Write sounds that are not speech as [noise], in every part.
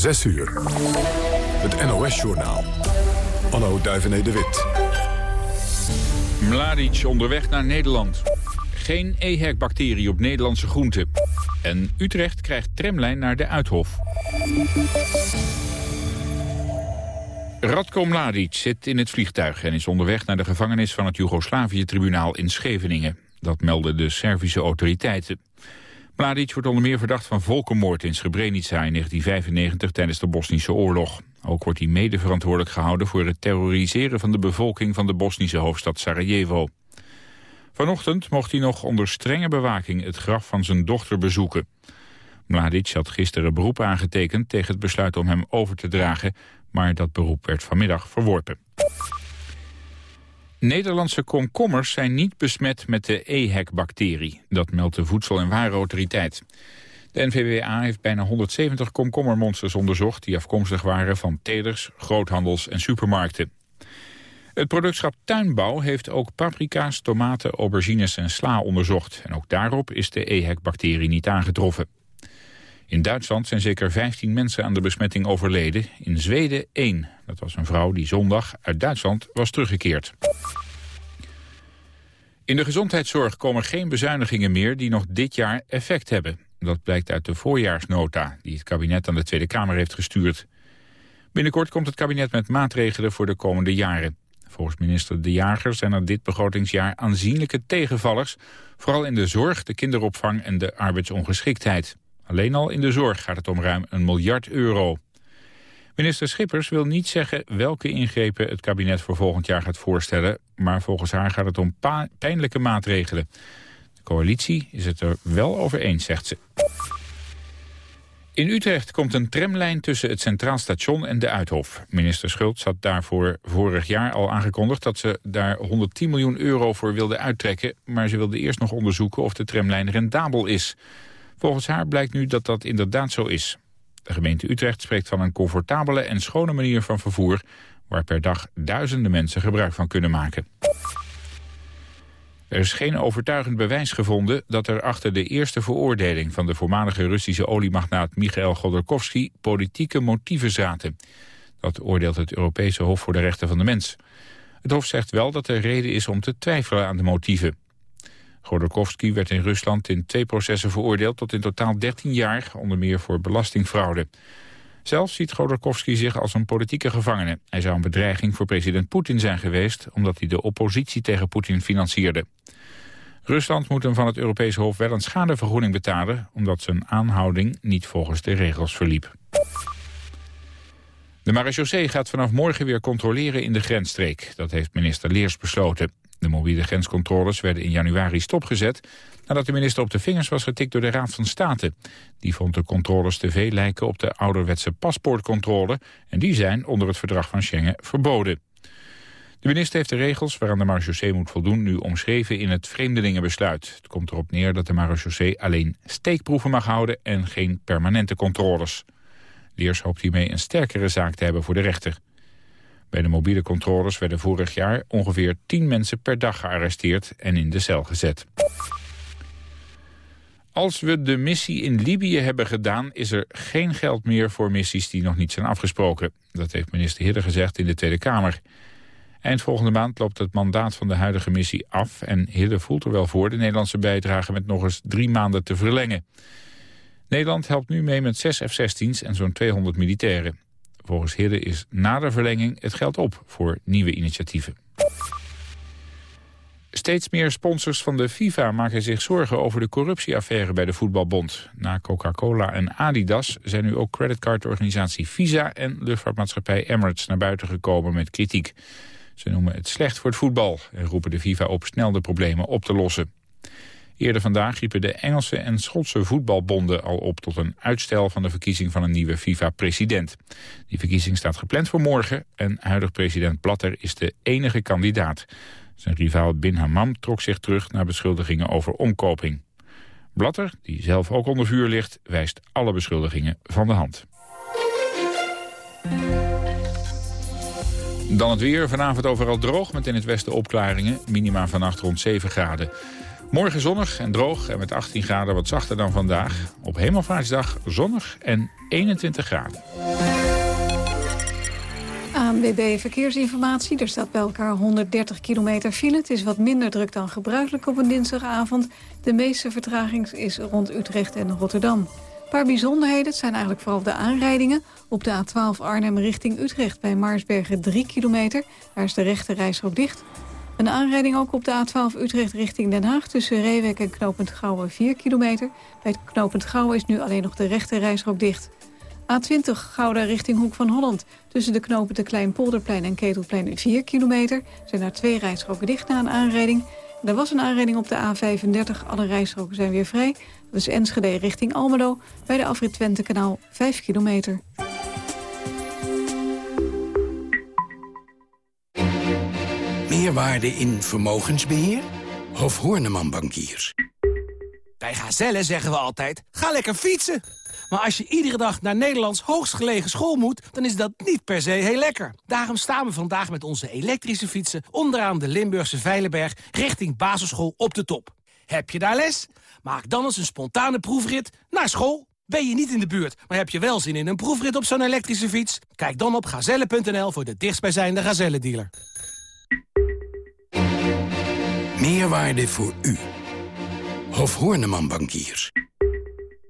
6 uur. Het NOS-journaal. Anno Duivené de Wit. Mladic onderweg naar Nederland. Geen EHEC-bacterie op Nederlandse groenten. En Utrecht krijgt tramlijn naar de Uithof. Radko Mladic zit in het vliegtuig en is onderweg naar de gevangenis van het Joegoslavië-tribunaal in Scheveningen. Dat melden de Servische autoriteiten. Mladic wordt onder meer verdacht van volkenmoord in Srebrenica in 1995 tijdens de Bosnische oorlog. Ook wordt hij mede verantwoordelijk gehouden voor het terroriseren van de bevolking van de Bosnische hoofdstad Sarajevo. Vanochtend mocht hij nog onder strenge bewaking het graf van zijn dochter bezoeken. Mladic had gisteren beroep aangetekend tegen het besluit om hem over te dragen, maar dat beroep werd vanmiddag verworpen. Nederlandse komkommers zijn niet besmet met de EHEC-bacterie. Dat meldt de Voedsel- en Warenautoriteit. De NVWA heeft bijna 170 komkommermonsters onderzocht... die afkomstig waren van telers, groothandels en supermarkten. Het productschap Tuinbouw heeft ook paprika's, tomaten, aubergines en sla onderzocht. En ook daarop is de EHEC-bacterie niet aangetroffen. In Duitsland zijn zeker 15 mensen aan de besmetting overleden. In Zweden één. Dat was een vrouw die zondag uit Duitsland was teruggekeerd. In de gezondheidszorg komen geen bezuinigingen meer die nog dit jaar effect hebben. Dat blijkt uit de voorjaarsnota die het kabinet aan de Tweede Kamer heeft gestuurd. Binnenkort komt het kabinet met maatregelen voor de komende jaren. Volgens minister De Jager zijn er dit begrotingsjaar aanzienlijke tegenvallers... vooral in de zorg, de kinderopvang en de arbeidsongeschiktheid. Alleen al in de zorg gaat het om ruim een miljard euro. Minister Schippers wil niet zeggen welke ingrepen het kabinet voor volgend jaar gaat voorstellen, maar volgens haar gaat het om pijnlijke maatregelen. De coalitie is het er wel over eens, zegt ze. In Utrecht komt een tramlijn tussen het Centraal Station en de Uithof. Minister Schultz had daarvoor vorig jaar al aangekondigd... dat ze daar 110 miljoen euro voor wilde uittrekken... maar ze wilde eerst nog onderzoeken of de tramlijn rendabel is. Volgens haar blijkt nu dat dat inderdaad zo is. De gemeente Utrecht spreekt van een comfortabele en schone manier van vervoer... waar per dag duizenden mensen gebruik van kunnen maken. Er is geen overtuigend bewijs gevonden dat er achter de eerste veroordeling van de voormalige Russische oliemagnaat Michael Godorkovsky politieke motieven zaten. Dat oordeelt het Europese Hof voor de Rechten van de Mens. Het Hof zegt wel dat er reden is om te twijfelen aan de motieven. Godorkovsky werd in Rusland in twee processen veroordeeld tot in totaal 13 jaar, onder meer voor belastingfraude. Zelf ziet Godorkovsky zich als een politieke gevangene. Hij zou een bedreiging voor president Poetin zijn geweest... omdat hij de oppositie tegen Poetin financierde. Rusland moet hem van het Europese Hof wel een schadevergoeding betalen... omdat zijn aanhouding niet volgens de regels verliep. De marechaussee gaat vanaf morgen weer controleren in de grensstreek. Dat heeft minister Leers besloten. De mobiele grenscontroles werden in januari stopgezet... nadat de minister op de vingers was getikt door de Raad van State. Die vond de controles te veel lijken op de ouderwetse paspoortcontrole... en die zijn onder het verdrag van Schengen verboden. De minister heeft de regels waaraan de marechaussee moet voldoen... nu omschreven in het vreemdelingenbesluit. Het komt erop neer dat de marechaussee alleen steekproeven mag houden... en geen permanente controles. Leers hoopt hiermee een sterkere zaak te hebben voor de rechter. Bij de mobiele controles werden vorig jaar ongeveer 10 mensen per dag gearresteerd en in de cel gezet. Als we de missie in Libië hebben gedaan, is er geen geld meer voor missies die nog niet zijn afgesproken. Dat heeft minister Hidde gezegd in de Tweede Kamer. Eind volgende maand loopt het mandaat van de huidige missie af... en Hidde voelt er wel voor de Nederlandse bijdrage met nog eens drie maanden te verlengen. Nederland helpt nu mee met zes F-16's en zo'n 200 militairen. Volgens Hidde is na de verlenging het geld op voor nieuwe initiatieven. Steeds meer sponsors van de FIFA maken zich zorgen over de corruptieaffaire bij de voetbalbond. Na Coca-Cola en Adidas zijn nu ook creditcardorganisatie Visa en luchtvaartmaatschappij Emirates naar buiten gekomen met kritiek. Ze noemen het slecht voor het voetbal en roepen de FIFA op snel de problemen op te lossen. Eerder vandaag riepen de Engelse en Schotse voetbalbonden al op tot een uitstel van de verkiezing van een nieuwe FIFA-president. Die verkiezing staat gepland voor morgen en huidig president Blatter is de enige kandidaat. Zijn rivaal Bin Hammam trok zich terug naar beschuldigingen over omkoping. Blatter, die zelf ook onder vuur ligt, wijst alle beschuldigingen van de hand. Dan het weer. Vanavond overal droog met in het westen opklaringen. Minima vannacht rond 7 graden. Morgen zonnig en droog en met 18 graden wat zachter dan vandaag. Op Hemelvaartsdag zonnig en 21 graden. ANWB Verkeersinformatie. Er staat bij elkaar 130 kilometer file. Het is wat minder druk dan gebruikelijk op een dinsdagavond. De meeste vertraging is rond Utrecht en Rotterdam. Een paar bijzonderheden. Het zijn eigenlijk vooral de aanrijdingen. Op de A12 Arnhem richting Utrecht bij Maarsbergen 3 kilometer. Daar is de rechte reisrook dicht. Een aanrijding ook op de A12 Utrecht richting Den Haag... tussen Reewek en Knopend Gouwen 4 kilometer. Bij het Gouwen is nu alleen nog de rechte reisrook dicht. A20 Gouda richting Hoek van Holland. Tussen de knopen de Kleinpolderplein en Ketelplein 4 kilometer. Zijn daar twee rijstroken dicht na een aanrijding. Er was een aanrijding op de A35. Alle rijstroken zijn weer vrij. Dat is Enschede richting Almelo. Bij de afrit Twentekanaal 5 kilometer. Meerwaarde in vermogensbeheer? Hof Horneman Bankiers. Bij Gazelle zeggen we altijd, ga lekker fietsen. Maar als je iedere dag naar Nederlands hoogstgelegen school moet... dan is dat niet per se heel lekker. Daarom staan we vandaag met onze elektrische fietsen... onderaan de Limburgse Veilenberg richting basisschool op de top. Heb je daar les? Maak dan eens een spontane proefrit naar school. Ben je niet in de buurt, maar heb je wel zin in een proefrit op zo'n elektrische fiets? Kijk dan op gazelle.nl voor de dichtstbijzijnde Gazelle-dealer. Meerwaarde voor u. Hof Horneman Bankiers.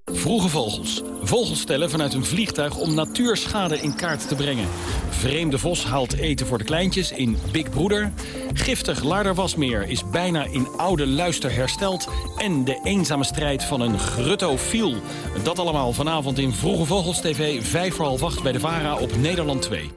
Vroege vogels. Vogels stellen vanuit een vliegtuig om natuurschade in kaart te brengen. Vreemde vos haalt eten voor de kleintjes in Big Broeder. Giftig Laarderwasmeer is bijna in oude luister hersteld. En de eenzame strijd van een gruttofiel. Dat allemaal vanavond in Vroege Vogels TV, 5 voor half 8 bij de VARA op Nederland 2.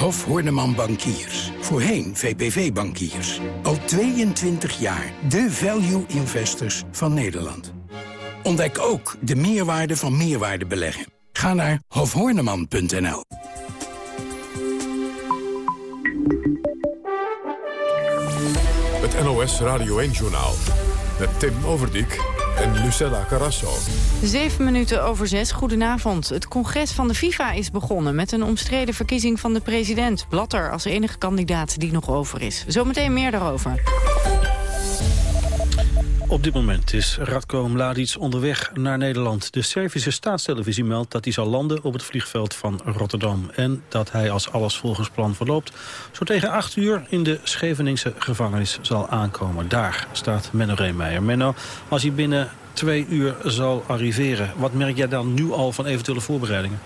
Hof Horneman Bankiers. Voorheen VPV Bankiers. Al 22 jaar de value investors van Nederland. Ontdek ook de meerwaarde van meerwaarde beleggen. Ga naar hofhorneman.nl. Het NOS Radio 1-journaal. Met Tim Overdijk en Lucella Carrasso. Zeven minuten over zes, goedenavond. Het congres van de FIFA is begonnen met een omstreden verkiezing van de president. Blatter als enige kandidaat die nog over is. Zometeen meer daarover. Op dit moment is Radko Mladic onderweg naar Nederland. De Servische staatstelevisie meldt dat hij zal landen op het vliegveld van Rotterdam. En dat hij als alles volgens plan verloopt... zo tegen acht uur in de Scheveningse gevangenis zal aankomen. Daar staat Menno Reemeijer. Menno, als hij binnen twee uur zal arriveren... wat merk jij dan nu al van eventuele voorbereidingen?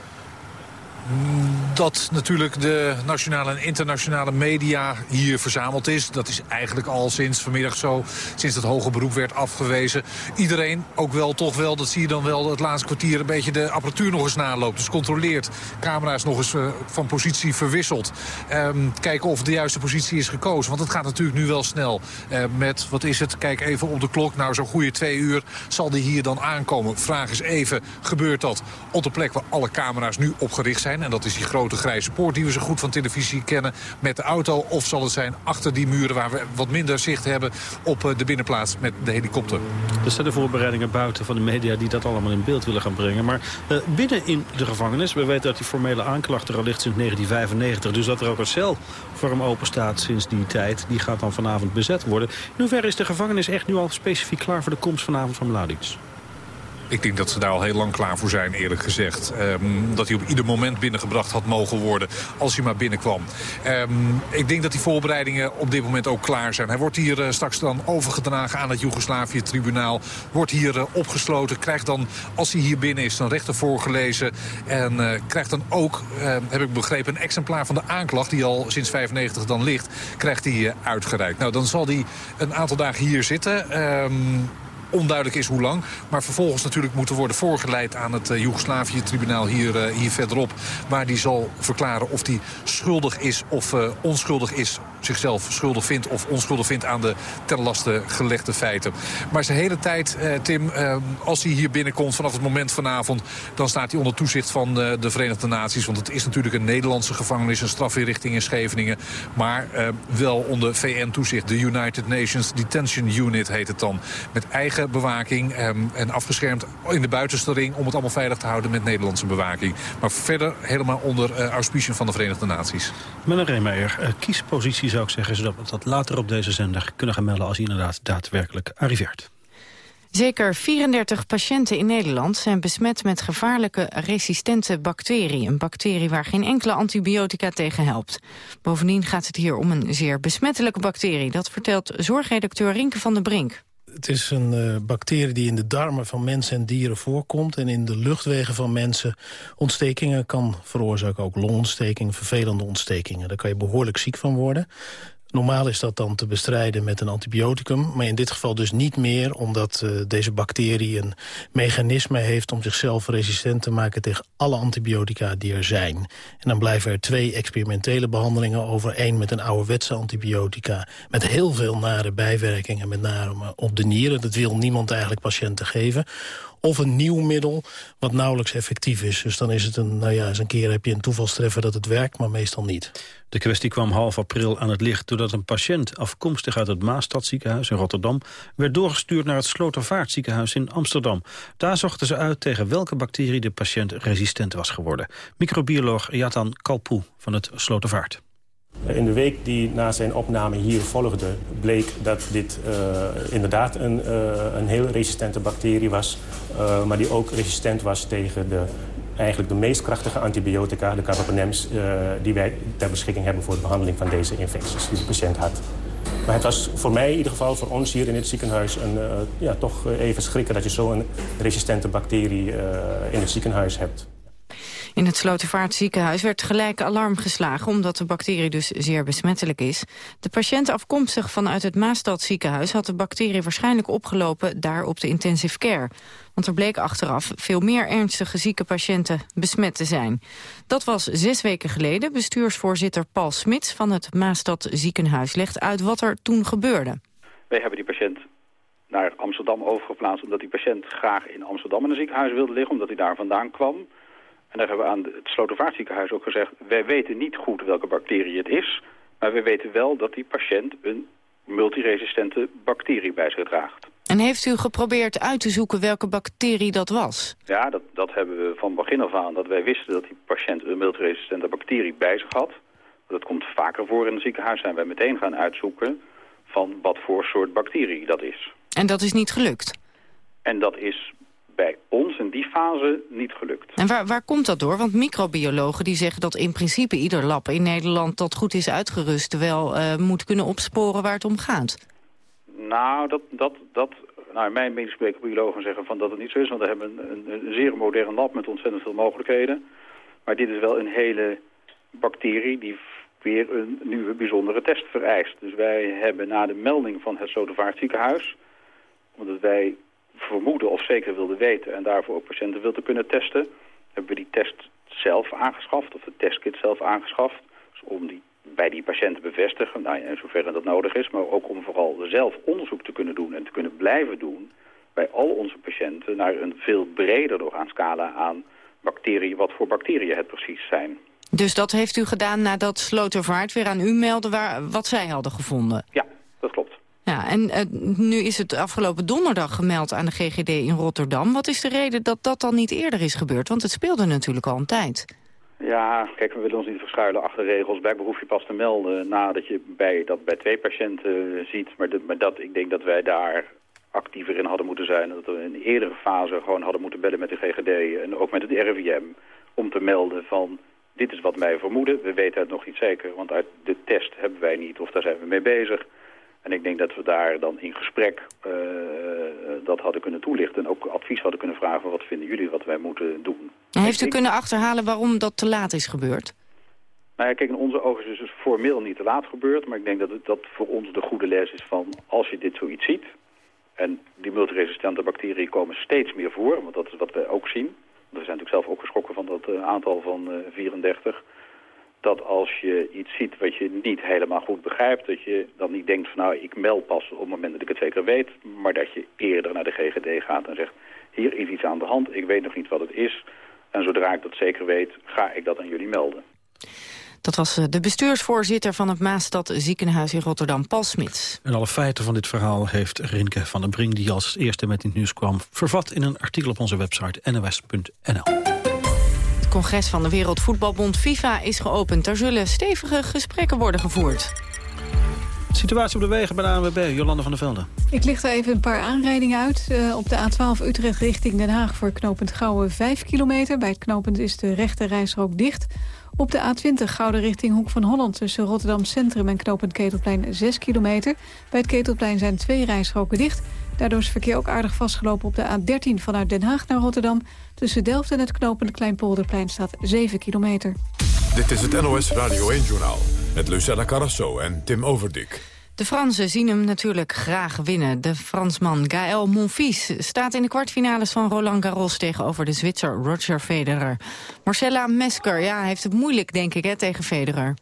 Dat natuurlijk de nationale en internationale media hier verzameld is. Dat is eigenlijk al sinds vanmiddag zo, sinds het hoge beroep werd afgewezen. Iedereen, ook wel toch wel, dat zie je dan wel het laatste kwartier... een beetje de apparatuur nog eens naloopt. Dus controleert, camera's nog eens uh, van positie verwisselt. Um, kijken of de juiste positie is gekozen. Want het gaat natuurlijk nu wel snel. Uh, met, wat is het, kijk even op de klok. Nou, zo'n goede twee uur zal die hier dan aankomen. Vraag is even, gebeurt dat op de plek waar alle camera's nu opgericht zijn? En dat is die grote grijze poort die we zo goed van televisie kennen met de auto. Of zal het zijn achter die muren waar we wat minder zicht hebben op eh, de binnenplaats met de helikopter. Er zijn de voorbereidingen buiten van de media die dat allemaal in beeld willen gaan brengen. Maar uh, binnen in de gevangenis, we weten dat die formele aanklacht er al ligt sinds 1995. Dus dat er ook een cel voor hem open staat sinds die tijd. Die gaat dan vanavond bezet worden. In hoeverre is de gevangenis echt nu al specifiek klaar voor de komst vanavond van Mladic? Ik denk dat ze daar al heel lang klaar voor zijn, eerlijk gezegd. Um, dat hij op ieder moment binnengebracht had mogen worden als hij maar binnenkwam. Um, ik denk dat die voorbereidingen op dit moment ook klaar zijn. Hij wordt hier uh, straks dan overgedragen aan het Joegoslavië-tribunaal. Wordt hier uh, opgesloten, krijgt dan, als hij hier binnen is, een rechter voorgelezen. En uh, krijgt dan ook, heb ik begrepen, een exemplaar van de aanklacht... die al sinds 95 dan ligt, krijgt hij uitgereikt. Nou, dan zal hij een aantal dagen hier zitten... Um, onduidelijk is hoe lang. Maar vervolgens natuurlijk moeten worden voorgeleid aan het uh, Joegoslavië-tribunaal hier, uh, hier verderop. Waar die zal verklaren of hij schuldig is of uh, onschuldig is. Zichzelf schuldig vindt of onschuldig vindt aan de ten laste gelegde feiten. Maar zijn hele tijd, Tim, als hij hier binnenkomt vanaf het moment vanavond... dan staat hij onder toezicht van de Verenigde Naties. Want het is natuurlijk een Nederlandse gevangenis, een strafweerrichting in Scheveningen. Maar wel onder VN-toezicht. De United Nations Detention Unit heet het dan. Met eigen bewaking en afgeschermd in de buitenste ring... om het allemaal veilig te houden met Nederlandse bewaking. Maar verder helemaal onder auspiciën van de Verenigde Naties. Meneer Reemeijer, uh, kiesposities zou ik zeggen... zodat we dat later op deze zender kunnen gaan melden... als hij inderdaad daadwerkelijk arriveert. Zeker 34 patiënten in Nederland zijn besmet met gevaarlijke resistente bacterie. Een bacterie waar geen enkele antibiotica tegen helpt. Bovendien gaat het hier om een zeer besmettelijke bacterie. Dat vertelt zorgredacteur Rinke van der Brink. Het is een uh, bacterie die in de darmen van mensen en dieren voorkomt... en in de luchtwegen van mensen ontstekingen kan veroorzaken. Ook longontstekingen, vervelende ontstekingen. Daar kan je behoorlijk ziek van worden. Normaal is dat dan te bestrijden met een antibioticum. Maar in dit geval dus niet meer, omdat uh, deze bacterie een mechanisme heeft... om zichzelf resistent te maken tegen alle antibiotica die er zijn. En dan blijven er twee experimentele behandelingen over. één met een ouderwetse antibiotica met heel veel nare bijwerkingen... met name op de nieren. Dat wil niemand eigenlijk patiënten geven of een nieuw middel wat nauwelijks effectief is. Dus dan is het een, nou ja, eens een keer heb je een toevalstreffer dat het werkt, maar meestal niet. De kwestie kwam half april aan het licht doordat een patiënt afkomstig uit het Maastadziekenhuis in Rotterdam werd doorgestuurd naar het Slotervaartziekenhuis in Amsterdam. Daar zochten ze uit tegen welke bacterie de patiënt resistent was geworden. Microbioloog Jatan Kalpoe van het Slotervaart. In de week die na zijn opname hier volgde... bleek dat dit uh, inderdaad een, uh, een heel resistente bacterie was... Uh, maar die ook resistent was tegen de, eigenlijk de meest krachtige antibiotica... de carbapenems, die wij ter beschikking hebben... voor de behandeling van deze infecties die de patiënt had. Maar het was voor mij in ieder geval, voor ons hier in het ziekenhuis... Een, ja, toch even schrikken dat je zo'n resistente bacterie in het ziekenhuis hebt. In het Slotervaartziekenhuis werd gelijk alarm geslagen... omdat de bacterie dus zeer besmettelijk is. De patiënt afkomstig vanuit het Maastadziekenhuis... had de bacterie waarschijnlijk opgelopen daar op de intensive care. Want er bleek achteraf veel meer ernstige zieke patiënten besmet te zijn. Dat was zes weken geleden. Bestuursvoorzitter Paul Smits van het Maastadziekenhuis legt uit wat er toen gebeurde. Wij hebben die patiënt naar Amsterdam overgeplaatst... omdat die patiënt graag in Amsterdam in een ziekenhuis wilde liggen... omdat hij daar vandaan kwam... En daar hebben we aan het Slotervaartziekenhuis ook gezegd... wij weten niet goed welke bacterie het is... maar we weten wel dat die patiënt een multiresistente bacterie bij zich draagt. En heeft u geprobeerd uit te zoeken welke bacterie dat was? Ja, dat, dat hebben we van begin af aan. Dat wij wisten dat die patiënt een multiresistente bacterie bij zich had. Dat komt vaker voor in het ziekenhuis. Zijn wij meteen gaan uitzoeken van wat voor soort bacterie dat is. En dat is niet gelukt? En dat is bij ons in die fase niet gelukt. En waar, waar komt dat door? Want microbiologen die zeggen dat in principe ieder lab in Nederland dat goed is uitgerust... wel uh, moet kunnen opsporen waar het om gaat. Nou, dat, dat, dat, nou mijn medische microbiologen zeggen van dat het niet zo is. Want we hebben een, een, een zeer modern lab met ontzettend veel mogelijkheden. Maar dit is wel een hele bacterie die weer een nieuwe bijzondere test vereist. Dus wij hebben na de melding van het Slotervaartziekenhuis... omdat wij vermoeden of zeker wilden weten... en daarvoor ook patiënten wilden kunnen testen... hebben we die test zelf aangeschaft, of de testkit zelf aangeschaft... Dus om die bij die patiënten bevestigen, nou, in zoverre dat nodig is... maar ook om vooral zelf onderzoek te kunnen doen en te kunnen blijven doen... bij al onze patiënten naar een veel breder doorgaan scala aan bacteriën... wat voor bacteriën het precies zijn. Dus dat heeft u gedaan nadat Slotervaart weer aan u meldde waar, wat zij hadden gevonden? Ja. Ja, en uh, nu is het afgelopen donderdag gemeld aan de GGD in Rotterdam. Wat is de reden dat dat dan niet eerder is gebeurd? Want het speelde natuurlijk al een tijd. Ja, kijk, we willen ons niet verschuilen achter regels. Blijkbaar hoef je pas te melden nadat je bij, dat bij twee patiënten ziet. Maar, de, maar dat, ik denk dat wij daar actiever in hadden moeten zijn. Dat we in een eerdere fase gewoon hadden moeten bellen met de GGD en ook met het RIVM. Om te melden van, dit is wat wij vermoeden. We weten het nog niet zeker, want uit de test hebben wij niet of daar zijn we mee bezig. En ik denk dat we daar dan in gesprek uh, dat hadden kunnen toelichten. En ook advies hadden kunnen vragen, wat vinden jullie wat wij moeten doen. heeft u kunnen achterhalen waarom dat te laat is gebeurd? Nou ja, kijk, in onze ogen is het dus formeel niet te laat gebeurd. Maar ik denk dat het, dat voor ons de goede les is van, als je dit zoiets ziet... en die multiresistente bacteriën komen steeds meer voor, want dat is wat we ook zien. We zijn natuurlijk zelf ook geschrokken van dat uh, aantal van 34 dat als je iets ziet wat je niet helemaal goed begrijpt... dat je dan niet denkt van nou, ik meld pas op het moment dat ik het zeker weet... maar dat je eerder naar de GGD gaat en zegt... hier is iets aan de hand, ik weet nog niet wat het is... en zodra ik dat zeker weet, ga ik dat aan jullie melden. Dat was eh, de bestuursvoorzitter van het Maastad ziekenhuis in Rotterdam, Paul Smits. En alle feiten van dit verhaal heeft Rinke van den Brink... die als eerste met in het nieuws kwam, vervat in een artikel op onze website nws.nl congres van de Wereldvoetbalbond FIFA is geopend. Er zullen stevige gesprekken worden gevoerd. Situatie op de wegen bij de ANWB, Jolande van der Velde. Ik licht er even een paar aanrijdingen uit. Uh, op de A12 Utrecht richting Den Haag voor knooppunt Gouwen 5 kilometer. Bij het knooppunt is de rechte reisrook dicht. Op de A20 Gouden richting Hoek van Holland tussen Rotterdam Centrum en knooppunt Ketelplein 6 kilometer. Bij het Ketelplein zijn twee reisroken dicht. Daardoor is het verkeer ook aardig vastgelopen op de A13 vanuit Den Haag naar Rotterdam. Tussen Delft en het knooppunt Kleinpolderplein staat 7 kilometer. Dit is het NOS Radio 1-journaal met Lucella Carrasso en Tim Overdik. De Fransen zien hem natuurlijk graag winnen. De Fransman Gaël Monfils staat in de kwartfinales van Roland Garros... tegenover de Zwitser Roger Federer. Marcella Mesker ja, heeft het moeilijk, denk ik, hè, tegen Federer.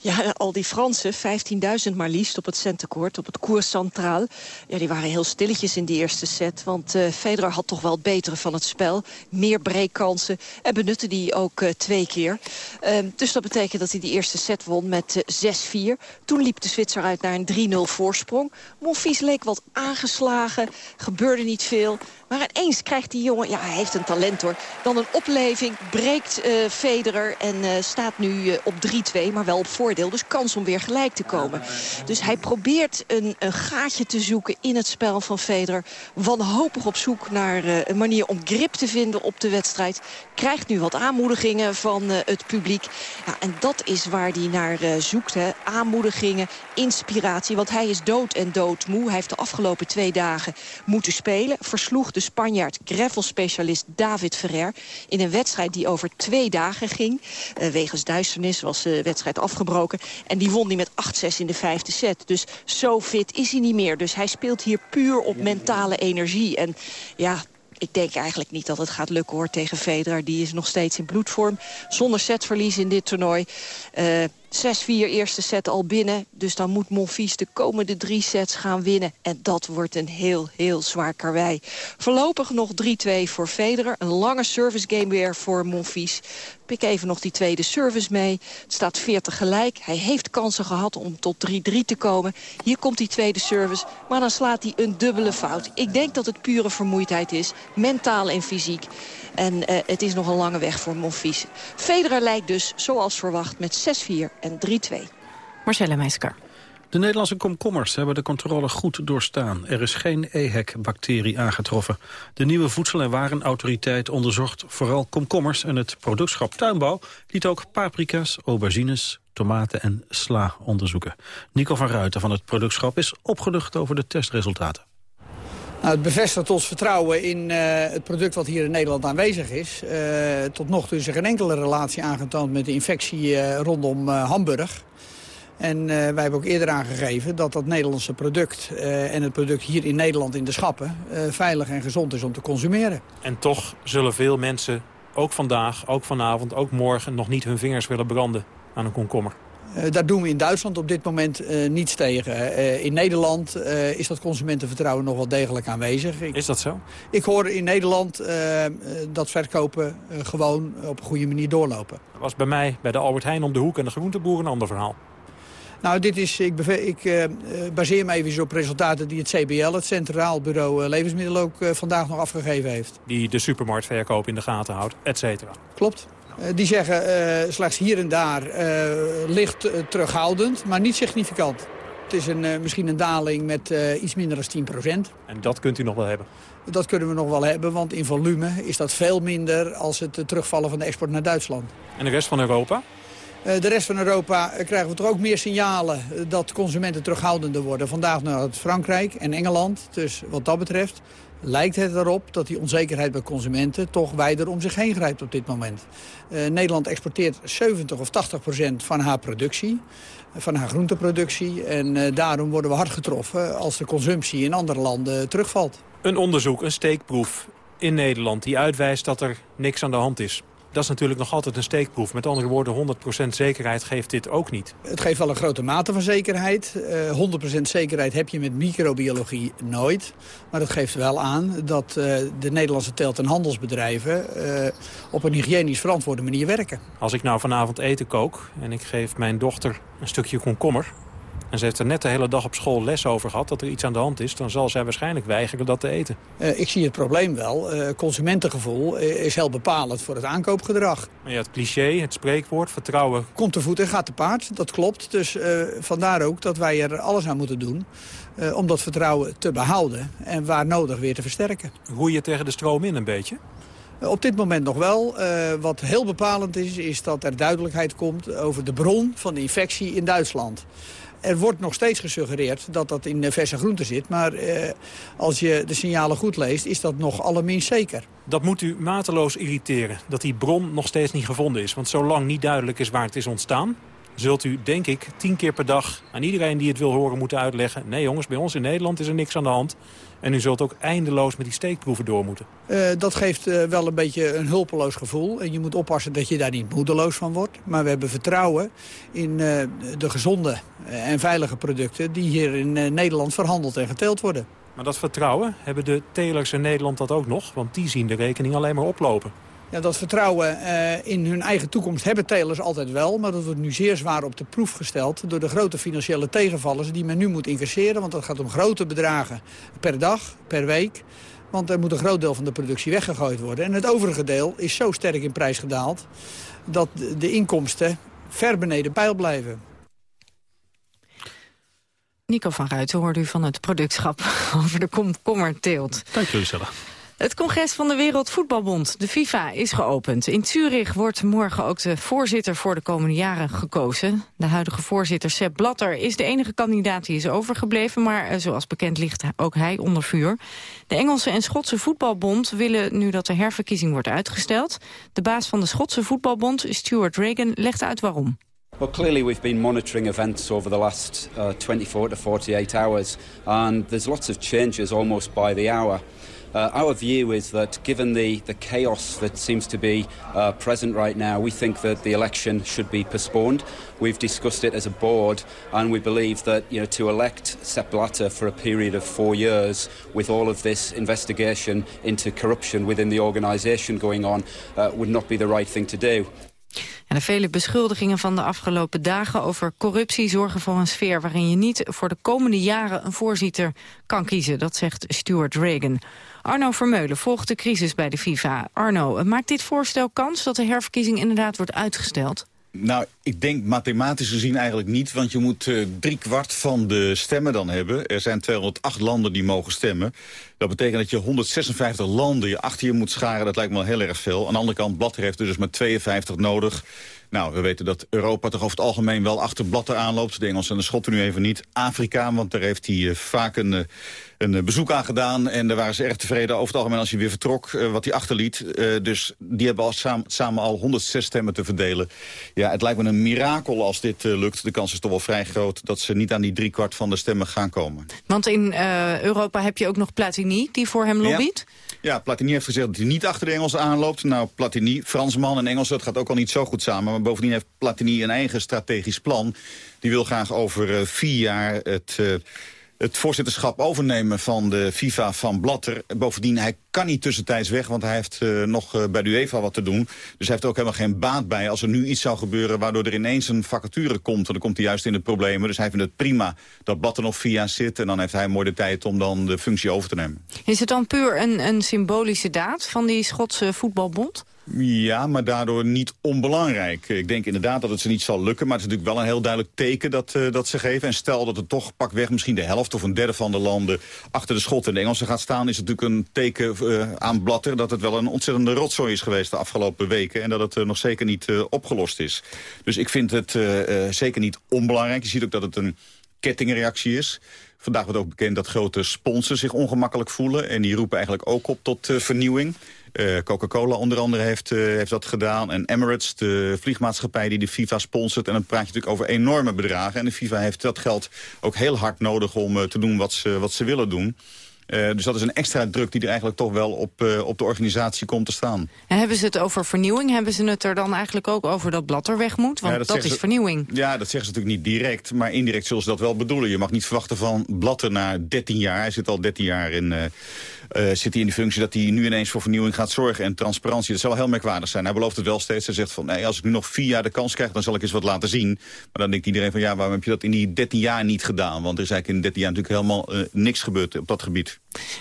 Ja, al die Fransen, 15.000 maar liefst op het centercourt, op het Cours Centraal. Ja, die waren heel stilletjes in die eerste set. Want uh, Federer had toch wel het betere van het spel. Meer breekkansen en benutte die ook uh, twee keer. Uh, dus dat betekent dat hij die eerste set won met 6-4. Toen liep de Zwitser uit naar een 3-0 voorsprong. Monfils leek wat aangeslagen, gebeurde niet veel. Maar ineens krijgt die jongen, ja hij heeft een talent hoor... dan een opleving, breekt uh, Federer en uh, staat nu uh, op 3-2, maar wel op voordeel. Dus kans om weer gelijk te komen. Dus hij probeert een, een gaatje te zoeken in het spel van Federer. Wanhopig op zoek naar een manier om grip te vinden op de wedstrijd. Krijgt nu wat aanmoedigingen van het publiek. Ja, en dat is waar hij naar zoekt. Hè. Aanmoedigingen, inspiratie. Want hij is dood en doodmoe. Hij heeft de afgelopen twee dagen moeten spelen. Versloeg de Spanjaard gravelspecialist David Ferrer... in een wedstrijd die over twee dagen ging. Uh, wegens duisternis was de wedstrijd afgebroken. En die won hij met 8-6 in de vijfde set. Dus zo fit is hij niet meer. Dus hij speelt hier puur op mentale energie. En ja, ik denk eigenlijk niet dat het gaat lukken hoor tegen Federer. Die is nog steeds in bloedvorm. Zonder setverlies in dit toernooi. Uh, 6-4 eerste set al binnen. Dus dan moet Monfils de komende drie sets gaan winnen. En dat wordt een heel, heel zwaar karwei. Voorlopig nog 3-2 voor Federer. Een lange service game weer voor Monfils. Pik even nog die tweede service mee. Het staat 40 gelijk. Hij heeft kansen gehad om tot 3-3 te komen. Hier komt die tweede service. Maar dan slaat hij een dubbele fout. Ik denk dat het pure vermoeidheid is. Mentaal en fysiek. En uh, het is nog een lange weg voor Monfils. Federer lijkt dus, zoals verwacht, met 6-4 en 3-2. Marcella Meisker. De Nederlandse komkommers hebben de controle goed doorstaan. Er is geen EHEC-bacterie aangetroffen. De nieuwe Voedsel- en Warenautoriteit onderzocht vooral komkommers... en het productschap tuinbouw liet ook paprika's, aubergines, tomaten en sla onderzoeken. Nico van Ruiten van het productschap is opgelucht over de testresultaten. Nou, het bevestigt ons vertrouwen in uh, het product wat hier in Nederland aanwezig is. Uh, tot nog toe is er geen enkele relatie aangetoond met de infectie uh, rondom Hamburg. En wij hebben ook eerder aangegeven dat dat Nederlandse product en het product hier in Nederland in de schappen veilig en gezond is om te consumeren. En toch zullen veel mensen, ook vandaag, ook vanavond, ook morgen, nog niet hun vingers willen branden aan een komkommer. Uh, daar doen we in Duitsland op dit moment uh, niets tegen. Uh, in Nederland is dat consumentenvertrouwen nog wel degelijk aanwezig. Ik, is dat zo? Ik hoor in Nederland dat verkopen gewoon op een goede manier doorlopen. Dat was bij mij bij de Albert Heijn om de hoek en de groenteboer een ander verhaal. Nou, dit is, ik, ik baseer me even op resultaten die het CBL, het Centraal Bureau Levensmiddelen, ook vandaag nog afgegeven heeft. Die de supermarktverkoop in de gaten houdt, et cetera. Klopt. Uh, die zeggen uh, slechts hier en daar uh, licht terughoudend, maar niet significant. Het is een, misschien een daling met iets minder dan 10 procent. En dat kunt u nog wel hebben? Dat kunnen we nog wel hebben, want in volume is dat veel minder... als het terugvallen van de export naar Duitsland. En de rest van Europa? de rest van Europa krijgen we toch ook meer signalen dat consumenten terughoudender worden. Vandaag naar Frankrijk en Engeland. Dus wat dat betreft lijkt het erop dat die onzekerheid bij consumenten toch wijder om zich heen grijpt op dit moment. Uh, Nederland exporteert 70 of 80 procent van haar productie, van haar groenteproductie. En uh, daarom worden we hard getroffen als de consumptie in andere landen terugvalt. Een onderzoek, een steekproef in Nederland die uitwijst dat er niks aan de hand is. Dat is natuurlijk nog altijd een steekproef. Met andere woorden, 100% zekerheid geeft dit ook niet. Het geeft wel een grote mate van zekerheid. Uh, 100% zekerheid heb je met microbiologie nooit. Maar het geeft wel aan dat uh, de Nederlandse telt- en handelsbedrijven... Uh, op een hygiënisch verantwoorde manier werken. Als ik nou vanavond eten kook en ik geef mijn dochter een stukje komkommer... en ze heeft er net de hele dag op school les over gehad... dat er iets aan de hand is, dan zal zij waarschijnlijk weigeren dat te eten. Uh, ik zie het probleem wel. Uh, consumentengevoel is heel bepalend voor het aankoopgedrag. Maar ja, het cliché, het spreekwoord, vertrouwen... Komt te voet en gaat te paard, dat klopt. Dus uh, vandaar ook dat wij er alles aan moeten doen... om dat vertrouwen te behouden en waar nodig weer te versterken. Roei je tegen de stroom in een beetje? Op dit moment nog wel. Uh, wat heel bepalend is, is dat er duidelijkheid komt over de bron van de infectie in Duitsland. Er wordt nog steeds gesuggereerd dat dat in verse groenten zit. Maar uh, als je de signalen goed leest, is dat nog allerminst zeker. Dat moet u mateloos irriteren, dat die bron nog steeds niet gevonden is. Want zolang niet duidelijk is waar het is ontstaan zult u, denk ik, tien keer per dag aan iedereen die het wil horen moeten uitleggen... nee jongens, bij ons in Nederland is er niks aan de hand. En u zult ook eindeloos met die steekproeven door moeten. Uh, dat geeft uh, wel een beetje een hulpeloos gevoel. En je moet oppassen dat je daar niet moedeloos van wordt. Maar we hebben vertrouwen in uh, de gezonde en veilige producten... die hier in Nederland verhandeld en geteeld worden. Maar dat vertrouwen, hebben de telers in Nederland dat ook nog? Want die zien de rekening alleen maar oplopen. Ja, dat vertrouwen uh, in hun eigen toekomst hebben telers altijd wel. Maar dat wordt nu zeer zwaar op de proef gesteld... door de grote financiële tegenvallers die men nu moet incasseren. Want dat gaat om grote bedragen per dag, per week. Want er moet een groot deel van de productie weggegooid worden. En het overige deel is zo sterk in prijs gedaald... dat de inkomsten ver beneden pijl blijven. Nico van Ruiten hoorde u van het productschap [laughs] over de komkommerteelt. Dank jullie, Stella. Het congres van de Wereldvoetbalbond, de FIFA, is geopend. In Zurich wordt morgen ook de voorzitter voor de komende jaren gekozen. De huidige voorzitter Sepp Blatter is de enige kandidaat die is overgebleven... maar eh, zoals bekend ligt ook hij onder vuur. De Engelse en Schotse voetbalbond willen nu dat de herverkiezing wordt uitgesteld. De baas van de Schotse voetbalbond, Stuart Reagan, legt uit waarom. Well, clearly we've been monitoring events over the last uh, 24 to 48 hours, and there's lots of changes almost by the hour. Uh, our view is that given the, the chaos that seems to be uh, present right now, we think that the election should be postponed. We've discussed it as a board, and we believe that you know, to elect Sepp Blatter for a period of four years with all of this investigation into corruption within the organisation going on uh, would not be the right thing to do. En de vele beschuldigingen van de afgelopen dagen over corruptie zorgen voor een sfeer waarin je niet voor de komende jaren een voorzitter kan kiezen. Dat zegt Stuart Reagan. Arno Vermeulen volgt de crisis bij de FIFA. Arno, maakt dit voorstel kans dat de herverkiezing inderdaad wordt uitgesteld? Nou, ik denk mathematisch gezien eigenlijk niet, want je moet uh, drie kwart van de stemmen dan hebben. Er zijn 208 landen die mogen stemmen. Dat betekent dat je 156 landen je achter je moet scharen. Dat lijkt me wel heel erg veel. Aan de andere kant, Blatter heeft dus maar 52 nodig. Nou, we weten dat Europa toch over het algemeen wel achter Blatter aanloopt. De Engelsen en de Schotten nu even niet. Afrika, want daar heeft hij uh, vaak een... Uh, een eh, bezoek aan gedaan. En daar waren ze erg tevreden over het algemeen als hij weer vertrok, uh, wat hij achterliet. Dus die hebben al samen, al 106 stemmen te verdelen. Ja, het lijkt me een mirakel als dit lukt. De kans is toch wel vrij groot dat ze niet aan die driekwart van de stemmen gaan komen. Want in Europa heb je ook nog Platini, die voor hem lobbyt? Ja. ja. Platini heeft gezegd dat hij niet achter de Engelsen aanloopt. Nou, Platini, Fransman en Engels, dat gaat ook al niet zo goed samen. Maar bovendien heeft Platini een eigen strategisch plan. Die wil graag over vier jaar het het voorzitterschap overnemen van de FIFA van Blatter. Bovendien, hij kan niet tussentijds weg, want hij heeft uh, nog uh, bij de UEFA wat te doen. Dus hij heeft ook helemaal geen baat bij als er nu iets zou gebeuren... waardoor er ineens een vacature komt. Dan komt hij juist in de problemen. Dus hij vindt het prima dat Blatter nog jaar zit... en dan heeft hij mooi de tijd om dan de functie over te nemen. Is het dan puur een, een symbolische daad van die Schotse voetbalbond? Ja, maar daardoor niet onbelangrijk. Ik denk inderdaad dat het ze niet zal lukken. Maar het is natuurlijk wel een heel duidelijk teken dat, uh, dat ze geven. En stel dat het toch pakweg misschien de helft of een derde van de landen... achter de Schotten en de Engelsen gaat staan... is het natuurlijk een teken uh, aan Blatter dat het wel een ontzettende rotzooi is geweest de afgelopen weken. En dat het uh, nog zeker niet opgelost is. Dus ik vind het zeker niet onbelangrijk. Je ziet ook dat het een kettingreactie is. Vandaag wordt ook bekend dat grote sponsors zich ongemakkelijk voelen. En die roepen eigenlijk ook op tot vernieuwing. Uh, Coca-Cola onder andere heeft, uh, heeft dat gedaan. En Emirates, de vliegmaatschappij die de FIFA sponsort. En dan praat je natuurlijk over enorme bedragen. En de FIFA heeft dat geld ook heel hard nodig om uh, te doen wat ze, wat ze willen doen. Uh, dus dat is een extra druk die er eigenlijk toch wel op, uh, op de organisatie komt te staan. En hebben ze het over vernieuwing? Hebben ze het er dan eigenlijk ook over dat Blatter weg moet? Want ja, dat, dat is ze, vernieuwing. Ja, dat zeggen ze natuurlijk niet direct. Maar indirect zullen ze dat wel bedoelen. Je mag niet verwachten van Blatter na 13 jaar. Hij zit al 13 jaar in... Uh, zit hij in de functie dat hij nu ineens voor vernieuwing gaat zorgen. En transparantie, dat zal heel merkwaardig zijn. Hij belooft het wel steeds. Hij zegt van, nee, als ik nu nog vier jaar de kans krijg, dan zal ik eens wat laten zien. Maar dan denkt iedereen van, ja, waarom heb je dat in die 13 jaar niet gedaan? Want er is eigenlijk in 13 jaar natuurlijk helemaal niks gebeurd op dat gebied.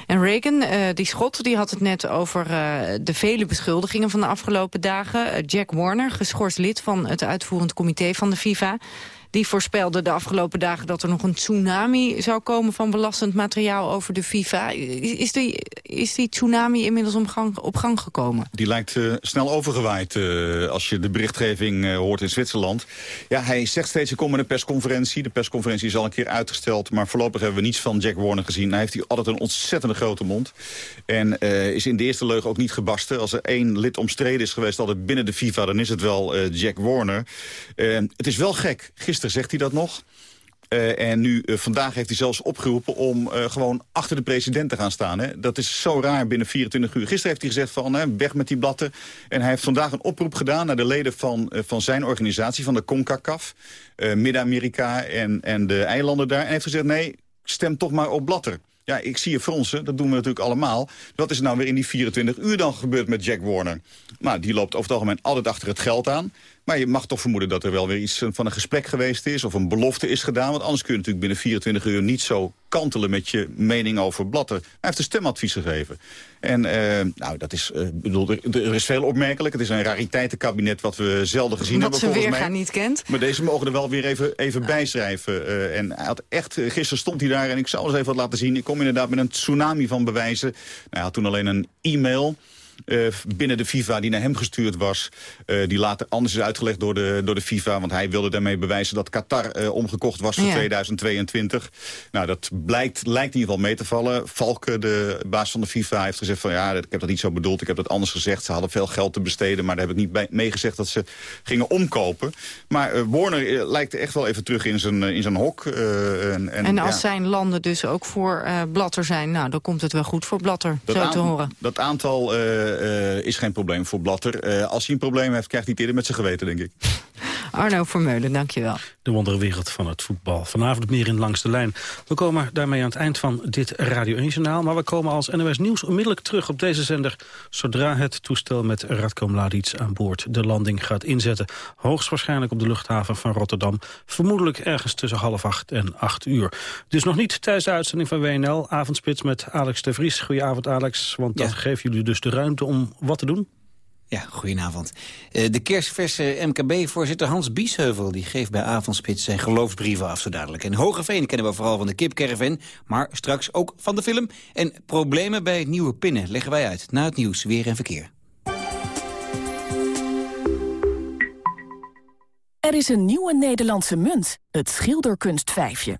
En Reagan, uh, die schot, die had het net over uh, de vele beschuldigingen van de afgelopen dagen. Jack Warner, geschorst lid van het uitvoerend comité van de FIFA die voorspelde de afgelopen dagen dat er nog een tsunami zou komen van belastend materiaal over de FIFA. Is die, is die tsunami inmiddels op gang, op gang gekomen? Die lijkt uh, snel overgewaaid uh, als je de berichtgeving uh, hoort in Zwitserland. Ja, hij zegt steeds, ik kom met een persconferentie. De persconferentie is al een keer uitgesteld, maar voorlopig hebben we niets van Jack Warner gezien. Hij heeft hier altijd een ontzettende grote mond. En is in de eerste leugen ook niet gebarsten. Als er één lid omstreden is geweest, altijd binnen de FIFA, dan is het wel Jack Warner. het is wel gek. Gisteren zegt hij dat nog. Uh, en nu, uh, vandaag heeft hij zelfs opgeroepen om uh, gewoon achter de president te gaan staan. Hè. Dat is zo raar binnen 24 uur. Gisteren heeft hij gezegd van hè, weg met die blatten. En hij heeft vandaag een oproep gedaan naar de leden van, van zijn organisatie, van de CONCACAF. Midden-Amerika en, en de eilanden daar. En heeft gezegd nee, stem toch maar op Blatter. Ja, ik zie je fronsen, dat doen we natuurlijk allemaal. Wat is nou weer in die 24 uur dan gebeurd met Jack Warner? Nou, die loopt over het algemeen altijd achter het geld aan. Maar je mag toch vermoeden dat er wel weer iets van een gesprek geweest is... of een belofte is gedaan. Want anders kun je natuurlijk binnen 24 uur niet zo kantelen met je mening over Blatter. Hij heeft een stemadvies gegeven. En uh, nou, dat is, uh, bedoel, er, is veel opmerkelijk. Het is een rariteitenkabinet wat we zelden gezien wat hebben. Wat ze weer niet kent. Maar deze mogen er wel weer even, even bijschrijven. Uh, en hij had echt, gisteren stond hij daar en ik zal eens even wat laten zien. Ik kom inderdaad met een tsunami van bewijzen. Nou, hij had toen alleen een e-mail... Uh, binnen de FIFA die naar hem gestuurd was. Uh, die later anders is uitgelegd door de, door de FIFA. Want hij wilde daarmee bewijzen dat Qatar uh, omgekocht was voor ja. 2022. Nou, dat blijkt, lijkt in ieder geval mee te vallen. Valke, de baas van de FIFA, heeft gezegd van... ja, ik heb dat niet zo bedoeld, ik heb dat anders gezegd. Ze hadden veel geld te besteden, maar daar heb ik niet meegezegd... dat ze gingen omkopen. Maar Warner lijkt echt wel even terug in zijn, in zijn hok. en, en, en, als ja. zijn landen dus ook voor Blatter zijn... nou, dan komt het wel goed voor Blatter, dat zo te horen. Dat aantal is geen probleem voor Blatter. Uh, als hij een probleem heeft, krijgt hij het eerder met zijn geweten, denk ik. Arno Vermeulen, dankjewel. De wonderwereld van het voetbal. Vanavond meer in Langs de Lijn. We komen daarmee aan het eind van dit Radio 1-journaal. Maar we komen als NOS Nieuws onmiddellijk terug op deze zender... zodra het toestel met Radko Mladic aan boord de landing gaat inzetten. Hoogstwaarschijnlijk op de luchthaven van Rotterdam. Vermoedelijk ergens tussen half acht en acht uur. Dus nog niet tijdens de uitzending van WNL. Avondspits met Alex de Vries. Goedenavond Alex, want dat geeft jullie dus de ruimte om wat te doen? Ja, goedenavond. Uh, de kerstverse MKB-voorzitter Hans Biesheuvel... die geeft bij Avondspits zijn geloofsbrieven af, zo dadelijk. En Hogeveen kennen we vooral van de kipcaravan... maar straks ook van de film. En problemen bij het nieuwe pinnen leggen wij uit. Na het nieuws, weer en verkeer. Er is een nieuwe Nederlandse munt, het schilderkunstvijfje.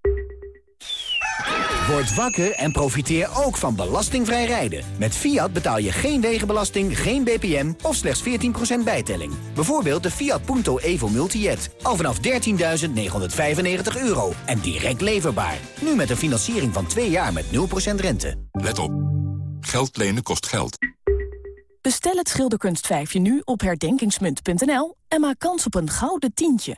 Word wakker en profiteer ook van belastingvrij rijden. Met Fiat betaal je geen wegenbelasting, geen BPM of slechts 14% bijtelling. Bijvoorbeeld de Fiat Punto Evo Multijet. Al vanaf 13.995 euro en direct leverbaar. Nu met een financiering van 2 jaar met 0% rente. Let op. Geld lenen kost geld. Bestel het schilderkunstvijfje nu op herdenkingsmunt.nl en maak kans op een gouden tientje.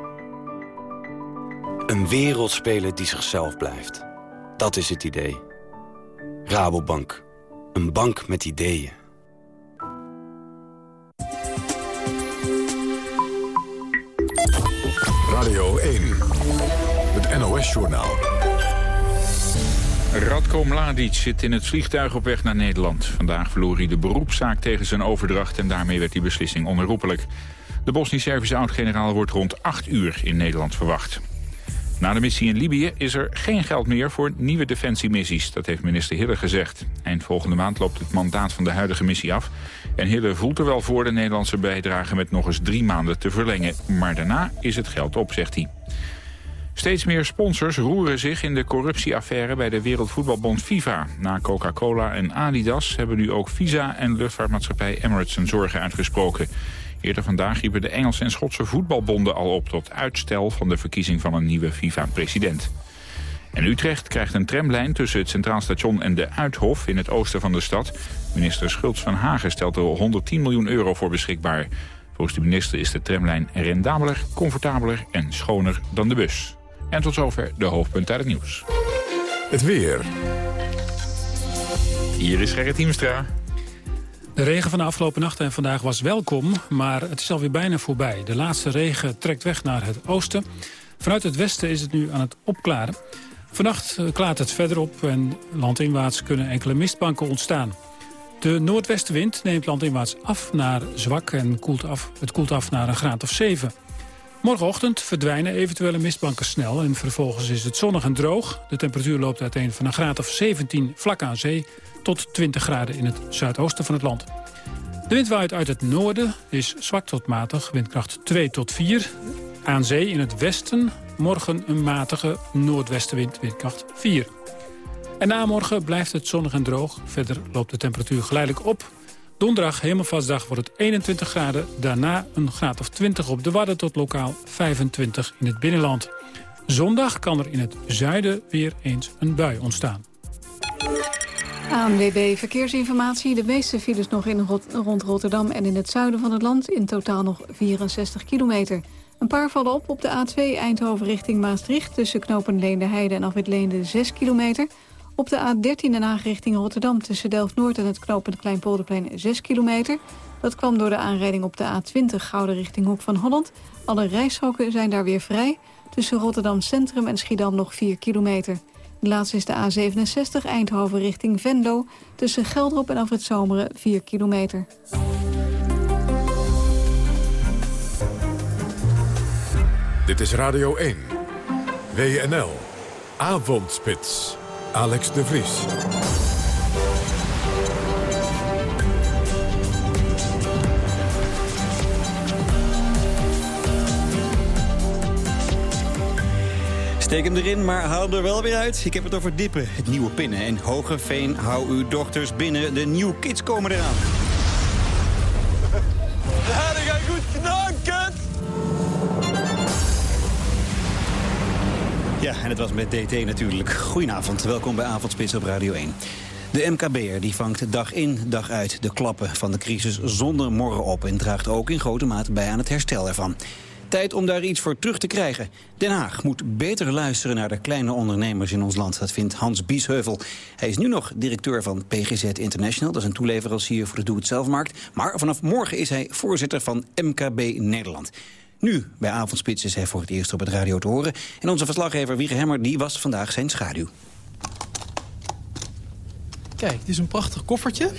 Een wereldspeler die zichzelf blijft. Dat is het idee. Rabobank. Een bank met ideeën. Radio 1. Het NOS-journaal. Radko Mladic zit in het vliegtuig op weg naar Nederland. Vandaag verloor hij de beroepszaak tegen zijn overdracht... en daarmee werd die beslissing onherroepelijk. De Bosnisch-Servische oud-generaal wordt rond 8 uur in Nederland verwacht. Na de missie in Libië is er geen geld meer voor nieuwe defensiemissies. Dat heeft minister Hille gezegd. Eind volgende maand loopt het mandaat van de huidige missie af. En Hille voelt er wel voor de Nederlandse bijdrage met nog eens drie maanden te verlengen. Maar daarna is het geld op, zegt hij. Steeds meer sponsors roeren zich in de corruptieaffaire bij de Wereldvoetbalbond FIFA. Na Coca-Cola en Adidas hebben nu ook Visa en luchtvaartmaatschappij Emirates zijn zorgen uitgesproken. Eerder vandaag riepen de Engelse en Schotse voetbalbonden al op tot uitstel van de verkiezing van een nieuwe FIFA-president. En Utrecht krijgt een tramlijn tussen het Centraal Station en de Uithof in het oosten van de stad. Minister Schultz van Hagen stelt er 110 miljoen euro voor beschikbaar. Volgens de minister is de tramlijn rendabeler, comfortabeler en schoner dan de bus. En tot zover de hoofdpunten uit het nieuws. Het weer. Hier is Gerrit Hiemstra. De regen van de afgelopen nacht en vandaag was welkom, maar het is alweer bijna voorbij. De laatste regen trekt weg naar het oosten. Vanuit het westen is het nu aan het opklaren. Vannacht eh, klaart het verder op en landinwaarts kunnen enkele mistbanken ontstaan. De noordwestenwind neemt landinwaarts af naar zwak en koelt af, het koelt af naar een graad of 7. Morgenochtend verdwijnen eventuele mistbanken snel en vervolgens is het zonnig en droog. De temperatuur loopt uiteen van een graad of 17 vlak aan zee tot 20 graden in het zuidoosten van het land. De wind waait uit het noorden, is zwak tot matig, windkracht 2 tot 4. Aan zee in het westen morgen een matige noordwestenwind, windkracht 4. En na morgen blijft het zonnig en droog. Verder loopt de temperatuur geleidelijk op. Donderdag, hemelvastdag, wordt het 21 graden. Daarna een graad of 20 op de Wadden tot lokaal 25 in het binnenland. Zondag kan er in het zuiden weer eens een bui ontstaan. ANWB Verkeersinformatie. De meeste files nog in rond Rotterdam en in het zuiden van het land. In totaal nog 64 kilometer. Een paar vallen op op de A2 Eindhoven richting Maastricht... tussen knopen Leende Heide en Afwit Leende 6 kilometer. Op de A13 Den Haag richting Rotterdam tussen Delft-Noord en het knooppunt Kleinpolderplein 6 kilometer. Dat kwam door de aanrijding op de A20 Gouden richting Hoek van Holland. Alle rijstroken zijn daar weer vrij. Tussen Rotterdam Centrum en Schiedam nog 4 kilometer. De laatste is de A67 Eindhoven richting Venlo. Tussen Geldrop en Afrit Zomeren 4 kilometer. Dit is Radio 1. WNL. Avondspits. Alex de Vries. Steek hem erin, maar haal hem er wel weer uit. Ik heb het over dippen, het nieuwe pinnen. En Hogeveen, hou uw dochters binnen. De New Kids komen eraan. Dat heb ik goed gedaan, kut! Ja, en het was met DT natuurlijk. Goedenavond, welkom bij Avondspits op Radio 1. De MKB'er die vangt dag in, dag uit de klappen van de crisis zonder morren op... en draagt ook in grote mate bij aan het herstel ervan. Tijd om daar iets voor terug te krijgen. Den Haag moet beter luisteren naar de kleine ondernemers in ons land. Dat vindt Hans Biesheuvel. Hij is nu nog directeur van PGZ International. Dat is een toeleverancier voor de doe-het-zelfmarkt. Maar vanaf morgen is hij voorzitter van MKB Nederland. Nu, bij Avondspits, is hij voor het eerst op het radio te horen. En onze verslaggever Wieger Hemmer die was vandaag zijn schaduw. Kijk, dit is een prachtig koffertje.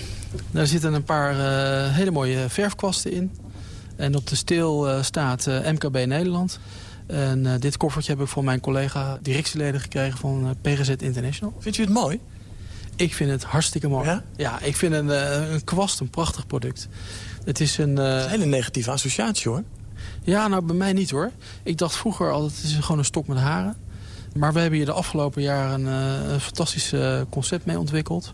Daar zitten een paar uh, hele mooie verfkwasten in. En op de steel uh, staat uh, MKB Nederland. En uh, dit koffertje heb ik van mijn collega directieleden gekregen van PGZ International. Vindt u het mooi? Ik vind het hartstikke mooi. Ja? Ja, ik vind een, een kwast een prachtig product. Het is een... Het is een hele negatieve associatie hoor. Ja, nou bij mij niet hoor. Ik dacht vroeger altijd, het is gewoon een stok met haren. Maar we hebben hier de afgelopen jaren een, een fantastisch concept mee ontwikkeld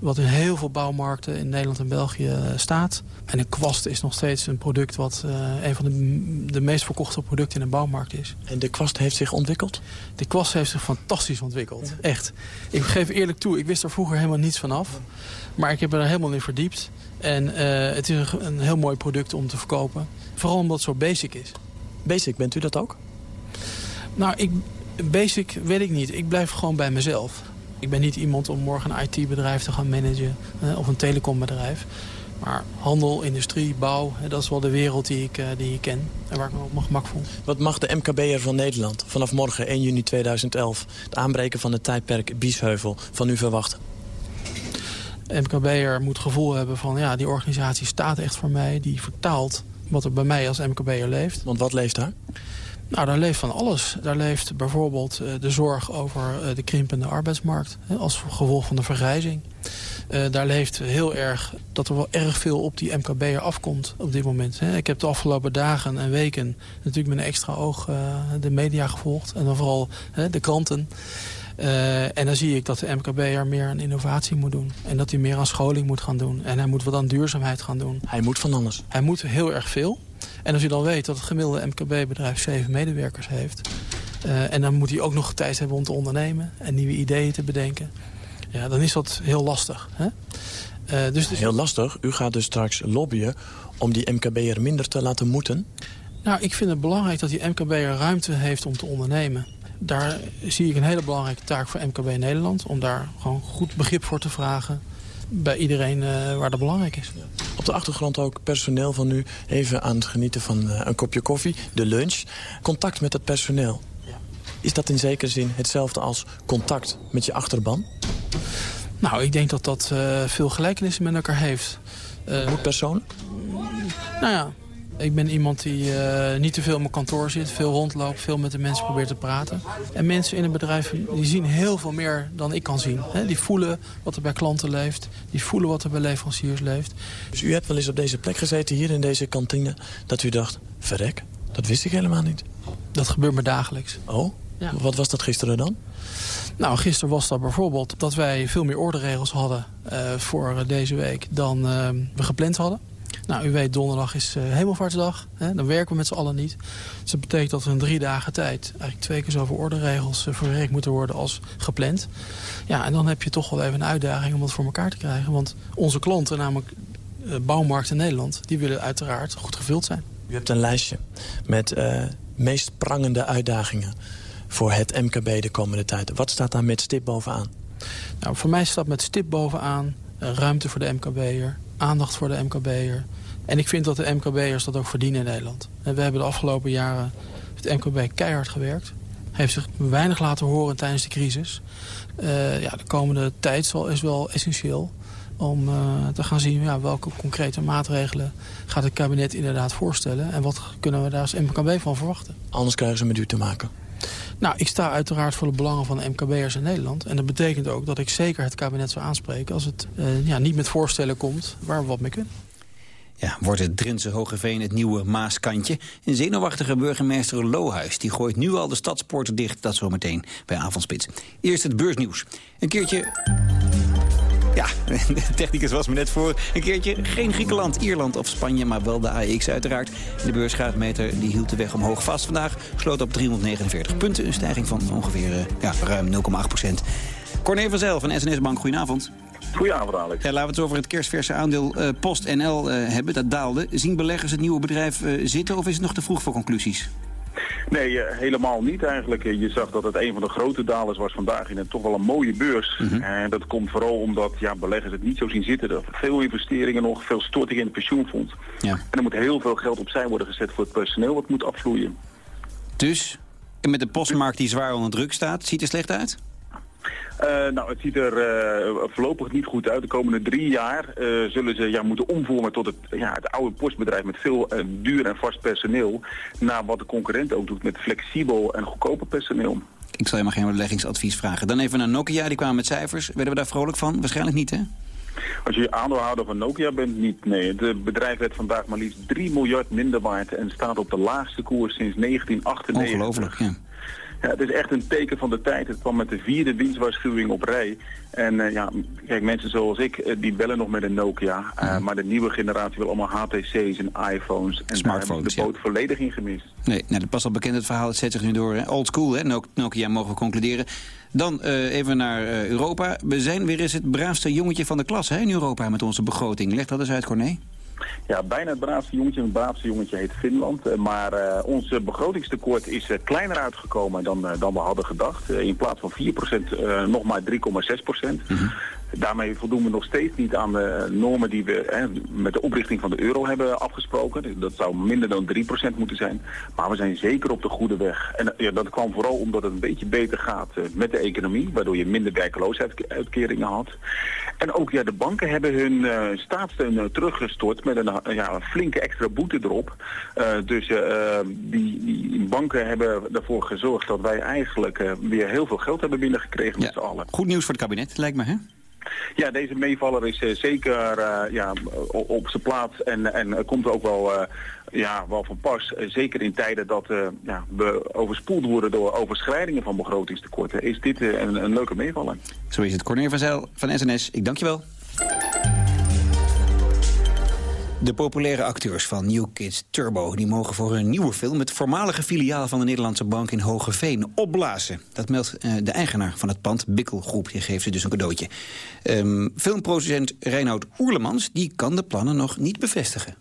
wat in heel veel bouwmarkten in Nederland en België staat. En een kwast is nog steeds een product wat uh, een van de, de meest verkochte producten in een bouwmarkt is. En de kwast heeft zich ontwikkeld? De kwast heeft zich fantastisch ontwikkeld, echt. Ik geef eerlijk toe, ik wist er vroeger helemaal niets van af. Maar ik heb er helemaal in verdiept. En uh, het is een, een heel mooi product om te verkopen. Vooral omdat het zo basic is. Basic, bent u dat ook? Nou, ik, basic weet ik niet. Ik blijf gewoon bij mezelf. Ik ben niet iemand om morgen een IT-bedrijf te gaan managen uh, of een telecombedrijf. Maar handel, industrie, bouw, dat is wel de wereld die ik, uh, die ik ken en waar ik me op mijn gemak voel. Wat mag de MKB'er van Nederland vanaf morgen 1 juni 2011... het aanbreken van het tijdperk Biesheuvel van u verwachten? MKB'er moet het gevoel hebben van ja, die organisatie staat echt voor mij. Die vertaalt wat er bij mij als MKB'er leeft. Want wat leeft daar? Nou, daar leeft van alles. Daar leeft bijvoorbeeld uh, de zorg over uh, de krimpende arbeidsmarkt... Als gevolg van de vergrijzing. Uh, daar leeft heel erg dat er wel erg veel op die MKB'er afkomt op dit moment. Ik heb de afgelopen dagen en weken natuurlijk met een extra oog de media gevolgd. En dan vooral de kranten. Uh, en dan zie ik dat de MKB'er meer aan innovatie moet doen. En dat hij meer aan scholing moet gaan doen. En hij moet wat aan duurzaamheid gaan doen. Hij moet van alles. Hij moet heel erg veel. En als je dan weet dat het gemiddelde MKB-bedrijf zeven medewerkers heeft... Uh, en dan moet hij ook nog tijd hebben om te ondernemen... en nieuwe ideeën te bedenken. Ja, dan is dat heel lastig. Hè? Uh, dus, dus... Heel lastig. U gaat dus straks lobbyen om die MKB'er minder te laten moeten? Nou, ik vind het belangrijk dat die MKB'er ruimte heeft om te ondernemen. Daar zie ik een hele belangrijke taak voor MKB Nederland... om daar gewoon goed begrip voor te vragen bij iedereen uh, waar dat belangrijk is. Op de achtergrond ook personeel van u even aan het genieten van uh, een kopje koffie, de lunch. Contact met het personeel. Ja. Is dat in zekere zin hetzelfde als contact met je achterban? Nou, ik denk dat dat uh, veel gelijkenissen met elkaar heeft. Moet persoon? Nou ja, ik ben iemand die uh, niet te veel in mijn kantoor zit, veel rondloopt, veel met de mensen probeert te praten. En mensen in een bedrijf die zien heel veel meer dan ik kan zien. He, die voelen wat er bij klanten leeft, die voelen wat er bij leveranciers leeft. Dus u hebt wel eens op deze plek gezeten, hier in deze kantine, dat u dacht, verrek, dat wist ik helemaal niet. Dat gebeurt me dagelijks. Oh? Ja. Wat was dat gisteren dan? Nou, gisteren was dat bijvoorbeeld dat wij veel meer orderegels hadden uh, voor deze week dan uh, we gepland hadden. Nou, u weet, donderdag is uh, hemelvaartsdag. Hè? Dan werken we met z'n allen niet. Dus dat betekent dat er in drie dagen tijd... eigenlijk twee keer zoveel orderegels uh, verwerkt moeten worden als gepland. Ja, en dan heb je toch wel even een uitdaging om dat voor elkaar te krijgen. Want onze klanten, namelijk uh, bouwmarkt in Nederland... die willen uiteraard goed gevuld zijn. U hebt een lijstje met meest prangende uitdagingen... voor het MKB de komende tijd. Wat staat daar met stip bovenaan? Nou, voor mij staat met stip bovenaan ruimte voor de MKB'er aandacht voor de MKB'er. En ik vind dat de MKB'ers dat ook verdienen in Nederland. En we hebben de afgelopen jaren het MKB keihard gewerkt. Heeft zich weinig laten horen tijdens de crisis. Uh, ja, de komende tijd zal, is wel essentieel om uh, te gaan zien ja, welke concrete maatregelen gaat het kabinet inderdaad voorstellen. En wat kunnen we daar als MKB van verwachten. Anders krijgen ze met u te maken. Nou, ik sta uiteraard voor de belangen van de MKB'ers in Nederland. En dat betekent ook dat ik zeker het kabinet zou aanspreken... als het uh, ja, niet met voorstellen komt waar we wat mee kunnen. Ja, wordt het Drentse Hogeveen het nieuwe Maaskantje? Een zenuwachtige burgemeester Lohuis die gooit nu al de stadspoorten dicht. Dat zometeen bij Avondspits. Eerst het beursnieuws. Een keertje... Ja, de [laughs] technicus was me net voor. Een keertje geen Griekenland, Ierland of Spanje, maar wel de AX uiteraard. De beursgraadmeter die hield de weg omhoog vast vandaag. Sloot op 349 punten, een stijging van ongeveer ja, ruim 0,8 procent. Corné van Zel van SNS Bank, goedenavond. Goedenavond, Alex. Ja, laten we het over het kerstverse aandeel uh, PostNL uh, hebben. Dat daalde. Zien beleggers het nieuwe bedrijf uh, zitten of is het nog te vroeg voor conclusies? Nee, uh, helemaal niet eigenlijk. Je zag dat het een van de grote dalers was vandaag in een toch wel een mooie beurs. Mm -hmm. En dat komt vooral omdat ja, beleggers het niet zo zien zitten. Er veel investeringen nog, veel stortingen in het pensioenfonds. Ja. En er moet heel veel geld opzij worden gezet voor het personeel wat moet afvloeien. Dus, met de postmarkt die zwaar onder druk staat, ziet er slecht uit? Nou, het ziet er voorlopig niet goed uit. De komende drie jaar zullen ze ja, moeten omvormen tot het, ja, het oude postbedrijf met veel duur en vast personeel. Naar wat de concurrent ook doet met flexibel en goedkoper personeel. Ik zal je maar geen beleggingsadvies vragen. Dan even naar Nokia, die kwamen met cijfers. Werden we daar vrolijk van? Waarschijnlijk niet, hè? Als je aandeelhouder van Nokia bent, niet. Nee, het bedrijf werd vandaag maar liefst 3 miljard minder waard... en staat op de laagste koers sinds 1998. Ongelooflijk, ja. Ja, het is echt een teken van de tijd. Het kwam met de vierde dienstwaarschuwing op rij. En uh, ja, kijk, mensen zoals ik, uh, die bellen nog met een Nokia. Uh, mm. Maar de nieuwe generatie wil allemaal HTC's en iPhones. En Smartphones, de boot ja. volledig in gemist. Nee, nou, dat past al bekend het verhaal. Het zet zich nu door. Hè? Old school, hè? Nokia mogen we concluderen. Dan even naar Europa. We zijn weer eens het braafste jongetje van de klas hè, in Europa met onze begroting. Leg dat eens uit, Corné. Ja, bijna het braafste jongetje. Het braafste jongetje heet Finland. Eh, maar uh, ons begrotingstekort is kleiner uitgekomen dan, dan we hadden gedacht. in plaats van 4% nog maar 3,6%. Mm -hmm. Daarmee voldoen we nog steeds niet aan de normen die we hè, met de oprichting van de euro hebben afgesproken. Dat zou minder dan 3% moeten zijn. Maar we zijn zeker op de goede weg. En ja, dat kwam vooral omdat het een beetje beter gaat met de economie. Waardoor je minder werkloosheidsuitkeringen had. En ook ja, de banken hebben hun uh, staatssteun teruggestort met een, ja, een flinke extra boete erop. Dus die, die banken hebben ervoor gezorgd dat wij eigenlijk weer heel veel geld hebben binnengekregen ja. met z'n allen. Goed nieuws voor het kabinet, lijkt me, hè? Ja, deze meevaller is uh, zeker uh, ja, op zijn plaats en, en komt ook wel, uh, ja, wel van pas. zeker in tijden dat ja, we overspoeld worden door overschrijdingen van begrotingstekorten, is dit een, een leuke meevaller. Zo is het. Corneer van Zijl van SNS, ik dank je wel. De populaire acteurs van New Kids Turbo die mogen voor hun nieuwe film... het voormalige filiaal van de Nederlandse bank in Hogeveen opblazen. Dat meldt uh, de eigenaar van het pand, Bikkelgroep. Die geeft ze dus een cadeautje. Um, filmproducent Reinoud Oerlemans die kan de plannen nog niet bevestigen.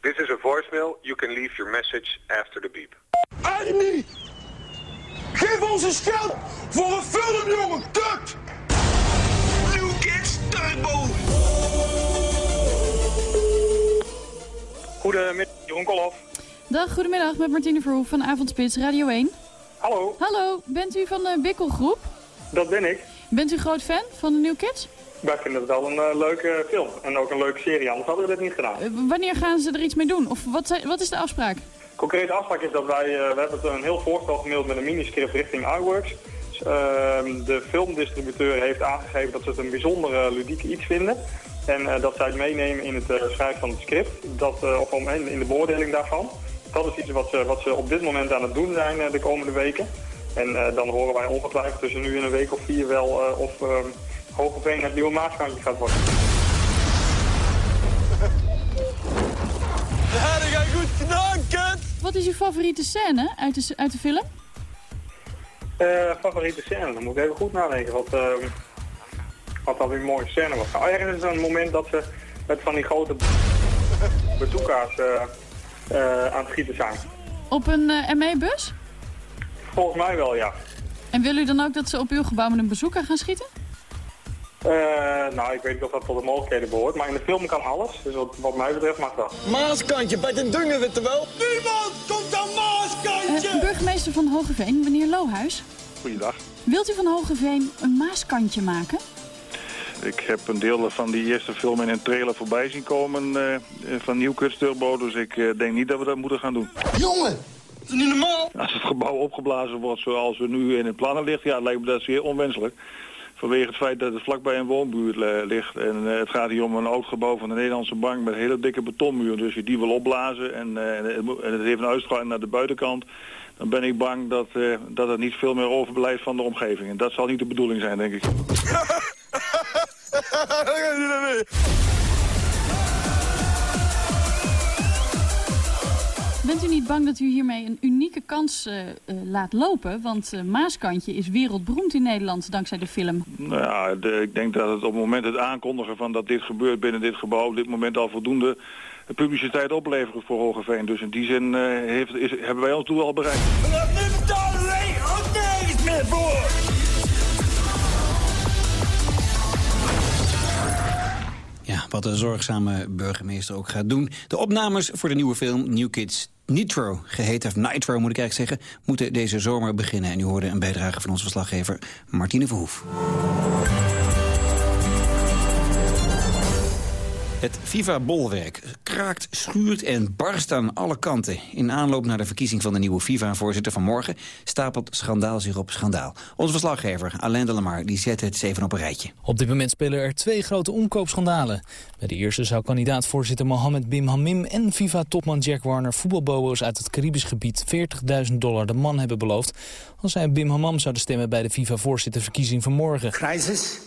This is a voicemail. You can leave your message after the beep. Annie! Geef ons een geld voor een film, jongen! Kut! New Kids Turbo! Goedemiddag, Jeroen Kolhoff. Dag, goedemiddag, met Martine Verhoef van Avondspits, Radio 1. Hallo. Hallo, bent u van de Bikkelgroep? Dat ben ik. Bent u groot fan van de New Kids? Wij vinden het wel een uh, leuke film en ook een leuke serie, anders hadden we dit niet gedaan. Uh, wanneer gaan ze er iets mee doen? Of wat, wat is de afspraak? Concrete afspraak is dat wij, uh, we hebben een heel voorstel gemaild met een miniscript richting iWorks. Dus, de filmdistributeur heeft aangegeven dat ze het een bijzonder ludiek iets vinden. En uh, dat zij het meenemen in het uh, schrijven van het script, dat, uh, of in de beoordeling daarvan. Dat is iets wat ze, wat ze op dit moment aan het doen zijn de komende weken. En dan horen wij ongetwijfeld tussen nu en een week of vier wel of uh, Hogeveen het nieuwe maaskantje gaat worden. Ja, dat gaat goed! Wat is uw favoriete scène uit de, uit de film? favoriete scène? Dan moet ik even goed nadenken. Wat, ehm, wat dan weer een mooie scène was. Nou, ergens is er een moment dat ze met van die grote bazooka's uh, uh, aan het schieten zijn. Op een uh, ME-bus? Volgens mij wel, ja. En wil u dan ook dat ze op uw gebouw met een bazooka gaan schieten? nou, ik weet niet of dat tot de mogelijkheden behoort, maar in de film kan alles. Dus wat, wat mij betreft mag dat. Maaskantje, bij de dungen weet wel. Niemand komt aan Maaskantje! burgemeester van Hogeveen, meneer Lohuis. Goeiedag. Wilt u van Hogeveen een Maaskantje maken? Ik heb een deel van die eerste film in een trailer voorbij zien komen uh, van Nieuwkust Turbo. Dus ik uh, denk niet dat we dat moeten gaan doen. Jongen, is dat niet normaal? Als het gebouw opgeblazen wordt zoals we nu in het plannen ligt, ja, lijkt me dat zeer onwenselijk. Vanwege het feit dat het vlakbij een woonbuurt uh, ligt. En het gaat hier om een oud gebouw van de Nederlandse bank met hele dikke betonmuur. Dus je die wil opblazen en, en het heeft een uitstraling naar de buitenkant dan ben ik bang dat, uh, dat er niet veel meer overblijft van de omgeving. En dat zal niet de bedoeling zijn, denk ik. [laughs] Bent u niet bang dat u hiermee een unieke kans uh, uh, laat lopen? Want uh, Maaskantje is wereldberoemd in Nederland dankzij de film. Nou ja, de, ik denk dat het op het moment het aankondigen van dat dit gebeurt binnen dit gebouw... op dit moment al voldoende publiciteit opleveren voor Hogeveen. Dus in die zin hebben wij ons doel al bereikt. Wat de zorgzame burgemeester ook gaat doen. De opnames voor de nieuwe film New Kids Nitro, geheten, of Nitro moet ik eigenlijk zeggen, moeten deze zomer beginnen. En u hoorde een bijdrage van onze verslaggever Martine Verhoef. Het FIFA-bolwerk kraakt, schuurt en barst aan alle kanten. In aanloop naar de verkiezing van de nieuwe FIFA-voorzitter van morgen... stapelt schandaal zich op schandaal. Onze verslaggever, Alain de Lamar, die zet het even op een rijtje. Op dit moment spelen er twee grote omkoopschandalen. Bij de eerste zou kandidaat-voorzitter Mohammed Bin Hamim... en FIFA-topman Jack Warner voetbalbobo's uit het Caribisch gebied... 40.000 dollar de man hebben beloofd... als zij Bim Hammam zouden stemmen bij de FIFA-voorzitterverkiezing van morgen. Crisis?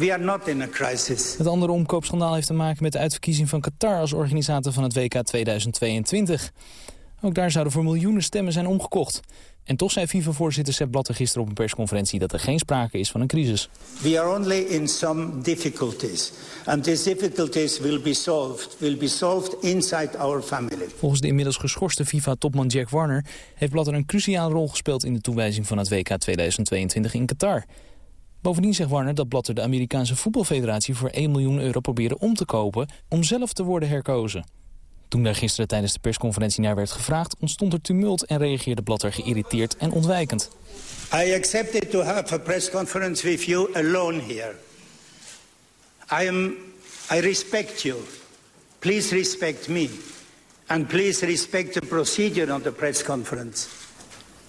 We are not in a crisis. Het andere omkoopschandaal heeft te maken met de uitverkiezing van Qatar als organisator van het WK 2022. Ook daar zouden voor miljoenen stemmen zijn omgekocht. En toch zei FIFA-voorzitter Sepp Blatter gisteren op een persconferentie dat er geen sprake is van een crisis. We are only in some difficulties. And these difficulties will be solved, will be solved inside our family. Volgens de inmiddels geschorste FIFA-topman Jack Warner heeft Blatter een cruciale rol gespeeld in de toewijzing van het WK 2022 in Qatar. Bovendien zegt Warner dat Blatter de Amerikaanse voetbalfederatie voor 1 miljoen euro probeerde om te kopen om zelf te worden herkozen. Toen daar gisteren tijdens de persconferentie naar werd gevraagd ontstond er tumult en reageerde Blatter geïrriteerd en ontwijkend. I accepted to have a press conference with you alone here. I am I respect you. Please respect me. And please respect the procedure on the press conference.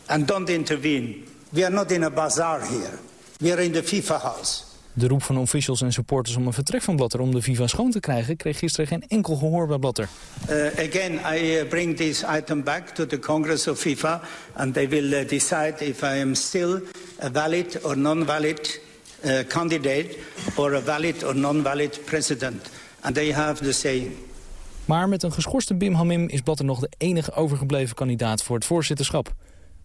And don't intervene. We are not in a bazaar here. We are in the FIFA house. De roep van officials en supporters om een vertrek van Blatter om de FIFA schoon te krijgen... kreeg gisteren geen enkel gehoor bij Blatter. Uh, again, I uh, bring this item back to the Congress of FIFA... and they will uh, decide if I am still a valid or non-valid uh, candidate... or a valid or non-valid president. And they have the say. Maar met een geschorste Bim Hamim is Blatter nog de enige overgebleven kandidaat voor het voorzitterschap.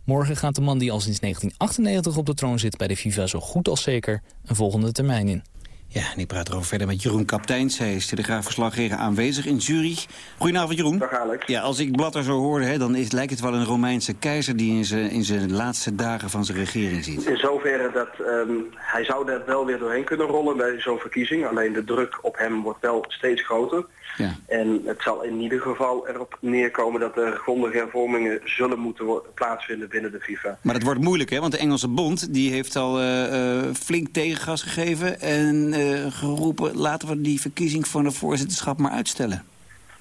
Morgen gaat de man die al sinds 1998 op de troon zit bij de FIFA zo goed als zeker een volgende termijn in. Ja, en ik praat erover verder met Jeroen Kapteins. Hij is telegraafverslaggever aanwezig in Zurich. Goedenavond, Jeroen. Dag, Alex. Ja, als ik Blatter zo hoorde, hè, dan is, lijkt het wel een Romeinse keizer... die in zijn, in zijn laatste dagen van zijn regering ziet. In zoverre dat um, hij zou er wel weer doorheen kunnen rollen bij zo'n verkiezing. Alleen de druk op hem wordt wel steeds groter. Ja. En het zal in ieder geval erop neerkomen dat er grondige hervormingen zullen moeten plaatsvinden binnen de FIFA. Maar het wordt moeilijk, hè? Want de Engelse bond die heeft al uh, uh, flink tegengas gegeven... en uh, geroepen, laten we die verkiezing voor de voorzitterschap maar uitstellen.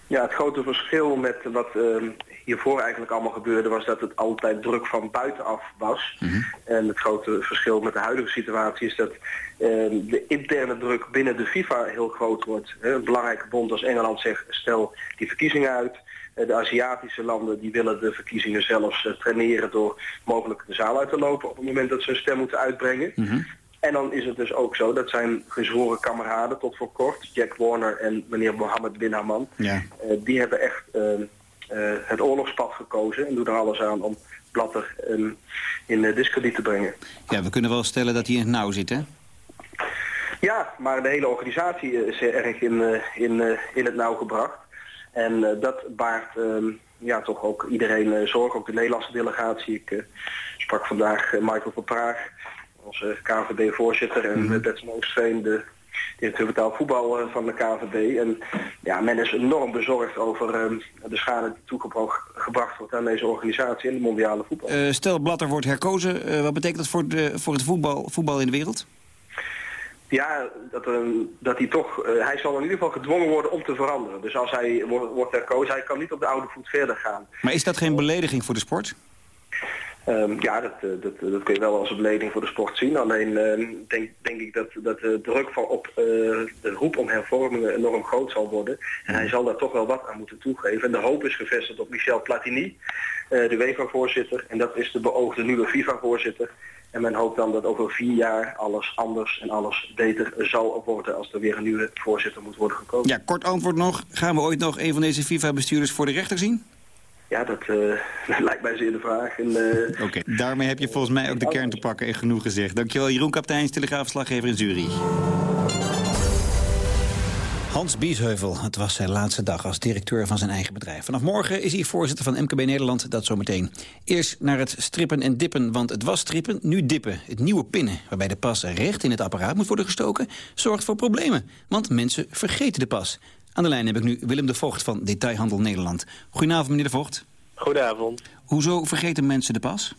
Ja, het grote verschil met wat hiervoor eigenlijk allemaal gebeurde... was dat het altijd druk van buitenaf was. Mhm. Mm -hmm. En het grote verschil met de huidige situatie is dat de interne druk binnen de FIFA heel groot wordt. Een belangrijke bond als Engeland zegt, stel die verkiezingen uit. De Aziatische landen die willen de verkiezingen zelfs traineren door mogelijk de zaal uit te lopen op het moment dat ze een stem moeten uitbrengen. Mm -hmm. En dan is het dus ook zo, dat zijn gezworen kameraden tot voor kort, Jack Warner en meneer Mohammed bin Haman, ja. uh, die hebben echt uh, het oorlogspad gekozen en doen er alles aan om Blatter in discrediet te brengen. Ja, we kunnen wel stellen dat hij in het nauw zit, hè? Ja, maar de hele organisatie is erg in, in, in het nauw gebracht. En dat baart ja, toch ook iedereen zorg, ook de Nederlandse delegatie. Ik sprak vandaag Michael van Praag, onze KVB-voorzitter, en mm -hmm. Bets Moostveen, de directeur betaald voetbal van de KVB. En ja, men is enorm bezorgd over uh, de schade die toegebracht wordt aan deze organisatie in de mondiale voetbal. Uh, stel, Blatter wordt herkozen. Uh, wat betekent dat voor, de, voor het voetbal, voetbal in de wereld? Ja, dat, uh, dat hij toch, hij zal in ieder geval gedwongen worden om te veranderen. Dus als hij wordt, wordt herkozen, hij kan niet op de oude voet verder gaan. Maar is dat geen belediging voor de sport? Um, ja, dat, dat, dat kun je wel als een belediging voor de sport zien. Alleen uh, denk, denk ik dat, dat de druk van op uh, de roep om hervormingen enorm groot zal worden. En hij zal daar toch wel wat aan moeten toegeven. En de hoop is gevestigd op Michel Platini, uh, de UEFA-voorzitter. En dat is de beoogde nieuwe FIFA-voorzitter. En men hoopt dan dat over vier jaar alles anders en alles beter zal worden als er weer een nieuwe voorzitter moet worden gekozen. Ja, kort antwoord nog. Gaan we ooit nog een van deze FIFA-bestuurders voor de rechter zien? Ja, dat, uh, [laughs] dat lijkt mij zeer de vraag. Uh... Oké, okay. daarmee heb je volgens mij ook de kern te pakken en genoeg gezegd. Dankjewel, Jeroen Kapteins, telegraafslaggever in Zurich. Hans Biesheuvel, het was zijn laatste dag als directeur van zijn eigen bedrijf. Vanaf morgen is hij voorzitter van MKB Nederland, dat zometeen. Eerst naar het strippen en dippen, want het was strippen, nu dippen. Het nieuwe pinnen, waarbij de pas recht in het apparaat moet worden gestoken... zorgt voor problemen, want mensen vergeten de pas. Aan de lijn heb ik nu Willem de Vocht van Detailhandel Nederland. Goedenavond, meneer de Vocht. Goedenavond. Hoezo vergeten mensen de pas?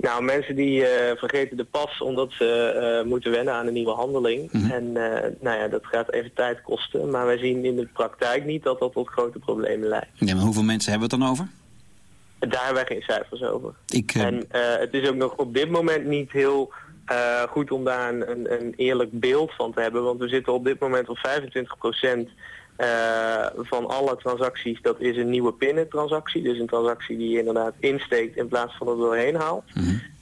Nou, mensen die eh, vergeten de pas omdat ze eh, moeten wennen aan een nieuwe handeling. Mhm. En eh, nou ja, dat gaat even tijd kosten. Maar wij zien in de praktijk niet dat dat tot grote problemen leidt. Ja, maar hoeveel mensen hebben we het dan over? Daar hebben wij geen cijfers over. Ik, En het is ook nog op dit moment niet heel goed om daar een, een, een eerlijk beeld van te hebben. Want we zitten op dit moment op 25 van alle transacties, dat is een nieuwe pinnen-transactie. Dus een transactie die je inderdaad insteekt in plaats van er doorheen haalt.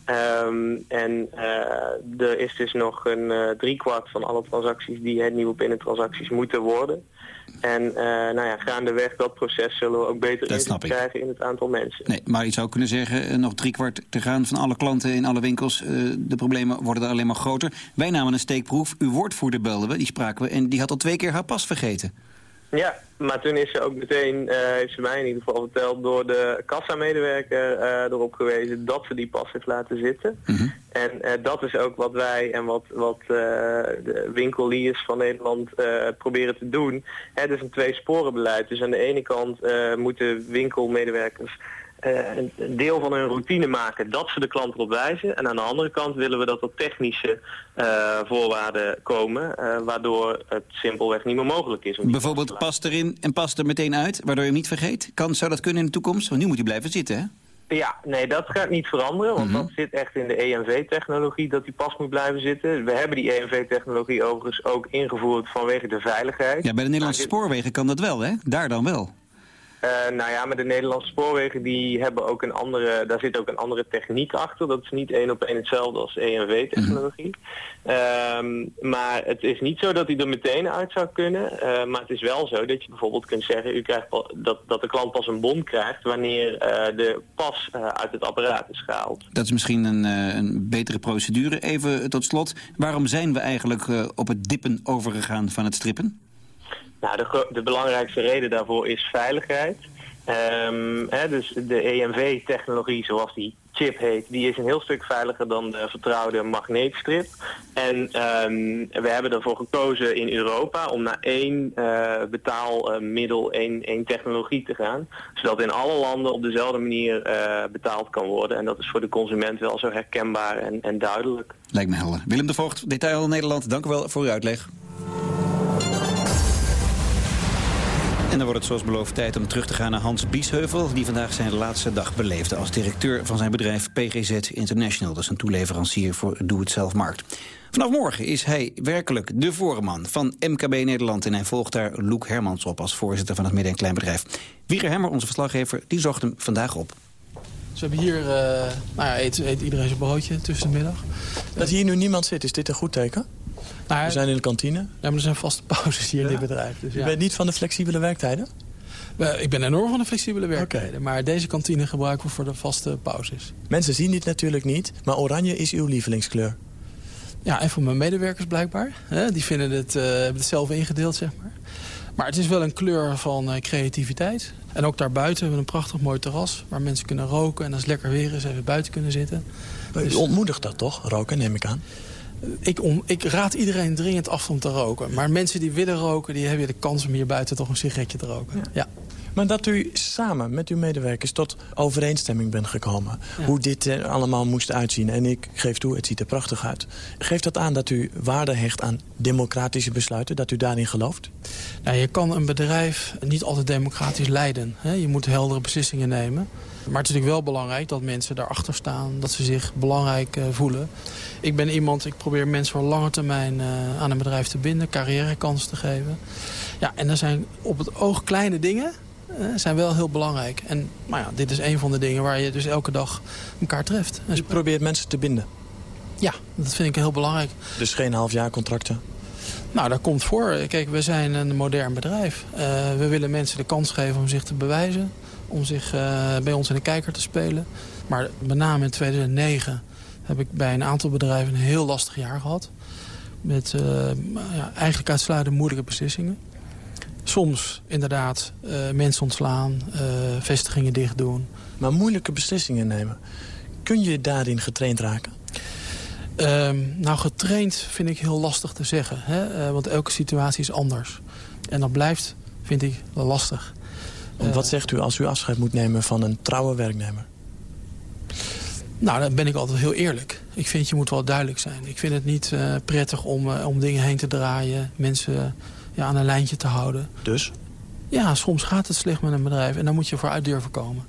Ehm, en eh, er is dus nog een eh, driekwart van alle transacties die het nieuwe pinnentransacties moeten worden. En eh nou ja, gaandeweg dat proces zullen we ook beter inzicht ik. krijgen in het aantal mensen. Nee, maar je zou kunnen zeggen, eh, nog driekwart te gaan van alle klanten in alle winkels. eh, de problemen worden er alleen maar groter. Wij namen een steekproef. Uw woordvoerder belden we, die spraken we. En die had al twee keer haar pas vergeten. Ja, maar toen is ze ook meteen, eh, heeft ze mij in ieder geval verteld, door de kassamedewerker eh erop gewezen dat ze die pas heeft laten zitten. En eh, dat is ook wat wij en wat, wat de winkeliers van Nederland proberen te doen. Het is een twee-sporenbeleid. Dus aan de ene kant moeten winkelmedewerkers een een deel van hun routine maken dat ze de klant erop wijzen. En aan de andere kant willen we dat er technische eh, voorwaarden komen, eh, waardoor het simpelweg niet meer mogelijk is. om Bijvoorbeeld past erin en past er meteen uit, waardoor je hem niet vergeet. Kan, zou dat kunnen in de toekomst? Want nu moet hij blijven zitten, hè? Ja, nee, dat gaat niet veranderen, want Mhm. dat zit echt in de EMV-technologie dat die pas moet blijven zitten. We hebben die EMV-technologie overigens ook ingevoerd vanwege de veiligheid. Ja, bij de Nederlandse spoorwegen kan dat wel, hè? Daar dan wel. Eh, nou ja, maar de Nederlandse spoorwegen die hebben ook een andere, daar zit ook een andere techniek achter. Dat is niet één op één hetzelfde als EMV-technologie. Ehm, maar het is niet zo dat hij er meteen uit zou kunnen. Eh, maar het is wel zo dat je bijvoorbeeld kunt zeggen, u krijgt dat, dat de klant pas een bon krijgt wanneer eh, de pas uit het apparaat is gehaald. Dat is misschien een, een betere procedure. Even tot slot, waarom zijn we eigenlijk op het dippen overgegaan van het strippen? Nou, de, de belangrijkste reden daarvoor is veiligheid. Ehm, hè, dus de EMV-technologie, zoals die chip heet, die is een heel stuk veiliger dan de vertrouwde magneetstrip. En ehm, we hebben ervoor gekozen in Europa om naar één eh, betaalmiddel, één, één technologie te gaan. Zodat in alle landen op dezelfde manier eh, betaald kan worden. En dat is voor de consument wel zo herkenbaar en, en duidelijk. Lijkt me helder. Willem de Voogd, Detail Nederland, dank u wel voor uw uitleg. En dan wordt het zoals beloofd tijd om terug te gaan naar Hans Biesheuvel... die vandaag zijn laatste dag beleefde als directeur van zijn bedrijf PGZ International. Is een toeleverancier voor doe-het-zelf-markt. Vanaf morgen is hij werkelijk de voorman van MKB Nederland... en hij volgt daar Loek Hermans op als voorzitter van het midden- en kleinbedrijf. Wieger Hemmer, onze verslaggever, die zocht hem vandaag op. Dus we hebben hier, eh, nou ja, eet, eet iedereen zijn broodje tussen de middag. Dat hier nu niemand zit, is dit een goed teken? Nou, We zijn in de kantine. Ja, maar er zijn vaste pauzes hier in dit bedrijf. Dus Je ja. bent niet van de flexibele werktijden? Ik ben enorm van de flexibele werktijden. Maar deze kantine gebruiken we voor de vaste pauzes. Mensen zien dit natuurlijk niet, maar oranje is uw lievelingskleur. Ja, en van mijn medewerkers blijkbaar. Die vinden het, eh, hebben het zelf ingedeeld, zeg maar. Maar het is wel een kleur van eh, creativiteit. En ook daarbuiten hebben we een prachtig mooi terras... waar mensen kunnen roken en als het lekker weer is even buiten kunnen zitten. U Dus- ontmoedigt dat toch, roken, neem ik aan? Ik, om, ik raad iedereen dringend af om te roken. Maar mensen die willen roken, die hebben de kans om hier buiten toch een sigaretje te roken. Ja. Maar dat u samen met uw medewerkers tot overeenstemming bent gekomen. Hoe dit er allemaal moest uitzien. En ik geef toe, het ziet er prachtig uit. Geeft dat aan dat u waarde hecht aan democratische besluiten? Dat u daarin gelooft? Nou, je kan een bedrijf niet altijd democratisch leiden. Hè? Je moet heldere beslissingen nemen. Maar het is natuurlijk wel belangrijk dat mensen daarachter staan. Dat ze zich belangrijk eh, voelen. Ik ben iemand, ik probeer mensen voor lange termijn eh, aan een bedrijf te binden. Carrièrekansen te geven. Ja, en er zijn op het oog kleine dingen eh, zijn wel heel belangrijk. En nou ja, dit is een van de dingen waar je dus elke dag elkaar treft. En U probeert mensen te binden? Ja, dat vind ik heel belangrijk. Dus geen halfjaarcontracten? Nou, dat komt voor. Kijk, we zijn een modern bedrijf. We willen mensen de kans geven om zich te bewijzen. Om zich eh, bij ons in de kijker te spelen. Maar met name in 2009 heb ik bij een aantal bedrijven een heel lastig jaar gehad. Met ja, eigenlijk uitsluitend moeilijke beslissingen. Soms inderdaad mensen ontslaan, vestigingen dicht doen. Maar moeilijke beslissingen nemen. Kun je daarin getraind raken? Ehm, nou, getraind vind ik heel lastig te zeggen. Hè? want elke situatie is anders. En dat blijft, vind ik, lastig. Want wat zegt u als u afscheid moet nemen van een trouwe werknemer? Nou, dan ben ik altijd heel eerlijk. Ik vind je moet wel duidelijk zijn. Ik vind het niet uh, prettig om, uh, om dingen heen te draaien. Mensen uh, ja, aan een lijntje te houden. Dus? Ja, soms gaat het slecht met een bedrijf. En daar moet je voor uit durven komen.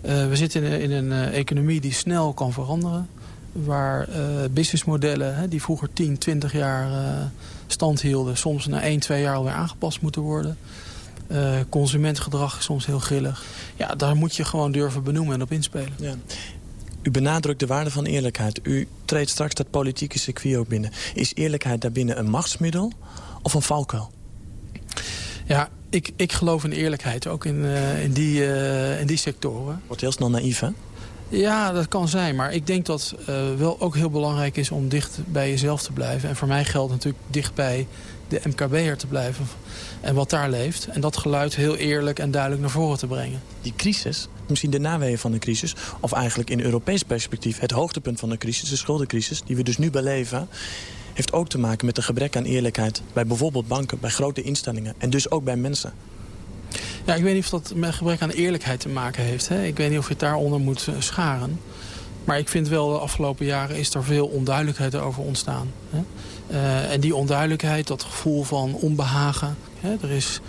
we zitten in, in een economie die snel kan veranderen. Waar businessmodellen hè, die vroeger 10, 20 jaar stand hielden... soms na 1, 2 jaar alweer aangepast moeten worden. Consumentgedrag is soms heel grillig. Ja, daar moet je gewoon durven benoemen en op inspelen. Ja. U benadrukt de waarde van eerlijkheid. U treedt straks dat politieke circuit ook binnen. Is eerlijkheid daarbinnen een machtsmiddel of een valkuil? Ja, ik, ik geloof in eerlijkheid, ook in, uh, in, die, uh, in die sectoren. Wordt heel snel naïef, hè? Ja, dat kan zijn. Maar ik denk dat het uh, wel ook heel belangrijk is om dicht bij jezelf te blijven. En voor mij geldt natuurlijk dicht bij de MKB'er te blijven. En wat daar leeft. En dat geluid heel eerlijk en duidelijk naar voren te brengen. Die crisis, misschien de naweeën van de crisis... of eigenlijk in Europees perspectief het hoogtepunt van de crisis... de schuldencrisis, die we dus nu beleven... heeft ook te maken met een gebrek aan eerlijkheid... bij bijvoorbeeld banken, bij grote instellingen... en dus ook bij mensen. Ja, ik weet niet of dat met gebrek aan eerlijkheid te maken heeft. Hè? Ik weet niet of je het daaronder moet eh, scharen. Maar ik vind wel de afgelopen jaren is er veel onduidelijkheid over ontstaan. Hè? Uh, en die onduidelijkheid, dat gevoel van onbehagen. Hè? Er is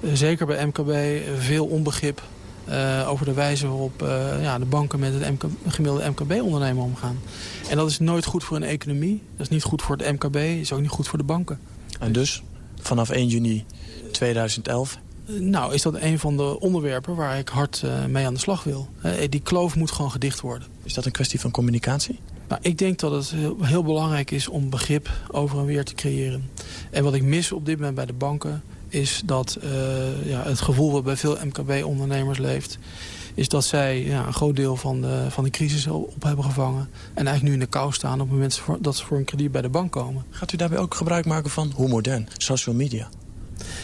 uh, zeker bij MKB veel onbegrip uh, over de wijze waarop ja, de banken met het MK, gemiddelde MKB-ondernemer omgaan. En dat is nooit goed voor een economie. Dat is niet goed voor het MKB, is ook niet goed voor de banken. En dus vanaf 1 juni 2011 nou, is dat een van de onderwerpen waar ik hard mee aan de slag wil. Die kloof moet gewoon gedicht worden. Is dat een kwestie van communicatie? Nou, ik denk dat het heel, heel, belangrijk is om begrip over en weer te creëren. En wat ik mis op dit moment bij de banken... is dat uh, ja, het gevoel wat bij veel MKB-ondernemers leeft... is dat zij ja, een groot deel van de, van de crisis op hebben gevangen... en eigenlijk nu in de kou staan op het moment dat ze voor een krediet bij de bank komen. Gaat u daarbij ook gebruik maken van, hoe modern, social media?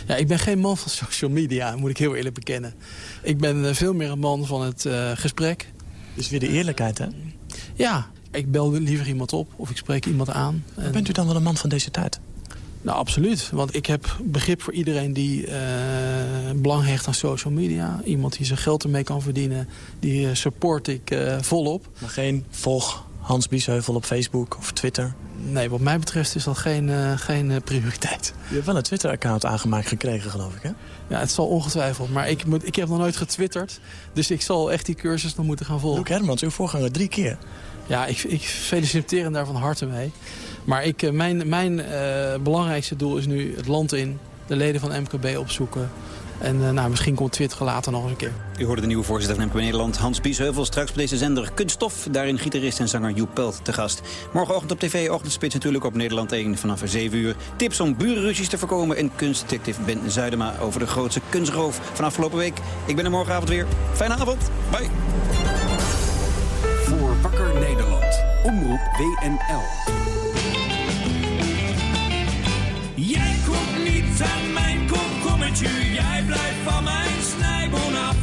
Ja, ik ben geen man van [laughs] social media, moet ik heel eerlijk bekennen. Ik ben veel meer een man van het uh, gesprek. Dus weer de eerlijkheid, hè? Ja, ik bel liever iemand op of ik spreek iemand aan. En... Bent u dan wel een man van deze tijd? Nou, absoluut. Want ik heb begrip voor iedereen die uh, belang hecht aan social media. Iemand die zijn geld ermee kan verdienen, die uh, support ik uh, volop. Maar geen volg Hans Biesheuvel op Facebook of Twitter? Nee, wat mij betreft is dat geen, uh, geen prioriteit. Je hebt wel een Twitter-account aangemaakt gekregen, geloof ik, hè? Ja, het zal ongetwijfeld. Maar ik, moet, ik heb nog nooit getwitterd. Dus ik zal echt die cursus nog moeten gaan volgen. Luc Hermans, uw voorganger drie keer. Ja, ik, ik feliciteer hem daar van harte mee. Maar ik, uh, mijn, mijn belangrijkste doel is nu het land in, de leden van MKB opzoeken... En uh, nou, misschien komt Twitter later nog eens een keer. U hoorde de nieuwe voorzitter van MKB Nederland, Hans Biesheuvel. Straks op deze zender Kunststof. Daarin gitarist en zanger Joep Pelt te gast. Morgenochtend op tv, ochtendspits natuurlijk op Nederland 1 vanaf 7 uur. Tips om burenruzies te voorkomen. En kunstdetective Ben Zuidema over de grootste kunstroof van afgelopen week. Ik ben er morgenavond weer. Fijne avond. Bye. Omroep WNL. Jij komt niet aan mijn komkommetje, jij blijft van mijn snijboon af.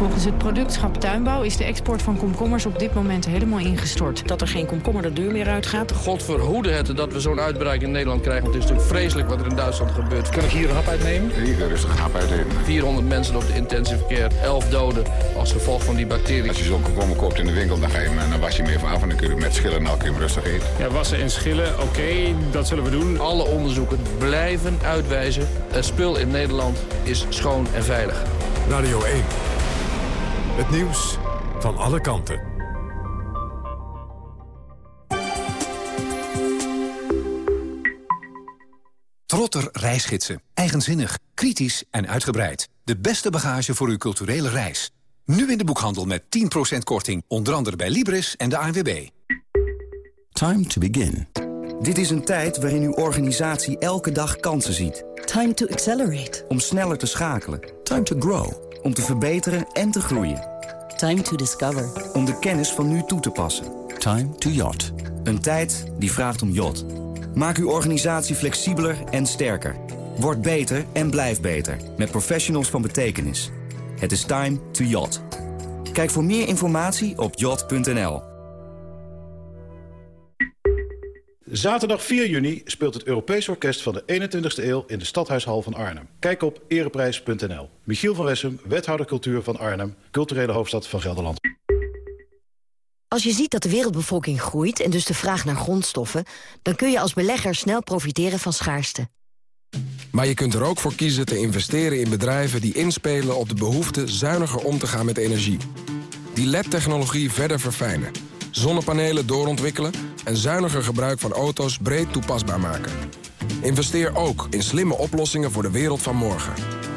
Volgens het productschap Tuinbouw is de export van komkommers op dit moment helemaal ingestort. Dat er geen komkommer de deur meer uitgaat. God verhoede het dat we zo'n uitbraak in Nederland krijgen. Want het is natuurlijk vreselijk wat er in Duitsland gebeurt. Kan ik hier een hap uitnemen? Hier rustig een hap uitnemen. 400 mensen op de intensive care, 11 doden als gevolg van die bacterie. Als je zo'n komkommer koopt in de winkel, dan, ga je hem, dan was je hem even af en dan kun je met schillen nou kun je rustig eten. Ja, wassen en schillen, oké, okay, dat zullen we doen. Alle onderzoeken blijven uitwijzen. Het spul in Nederland is schoon en veilig. Radio 1. Het nieuws van alle kanten. Trotter reisgidsen. Eigenzinnig, kritisch en uitgebreid. De beste bagage voor uw culturele reis. Nu in de boekhandel met 10% korting. Onder andere bij Libris en de ANWB. Time to begin. Dit is een tijd waarin uw organisatie elke dag kansen ziet. Time to accelerate. Om sneller te schakelen. Time to grow. Om te verbeteren en te groeien. Time to discover. Om de kennis van nu toe te passen. Time to yacht. Een tijd die vraagt om yacht. Maak uw organisatie flexibeler en sterker. Word beter en blijf beter. Met professionals van betekenis. Het is time to yacht. Kijk voor meer informatie op yacht.nl. Zaterdag 4 juni speelt het Europees Orkest van de 21ste eeuw in de Stadhuishal van Arnhem. Kijk op ereprijs.nl. Michiel van Wessem, wethouder cultuur van Arnhem, culturele hoofdstad van Gelderland. Als je ziet dat de wereldbevolking groeit en dus de vraag naar grondstoffen... dan kun je als belegger snel profiteren van schaarste. Maar je kunt er ook voor kiezen te investeren in bedrijven die inspelen op de behoefte zuiniger om te gaan met energie. Die LED-technologie verder verfijnen. Zonnepanelen doorontwikkelen en zuiniger gebruik van auto's breed toepasbaar maken. Investeer ook in slimme oplossingen voor de wereld van morgen.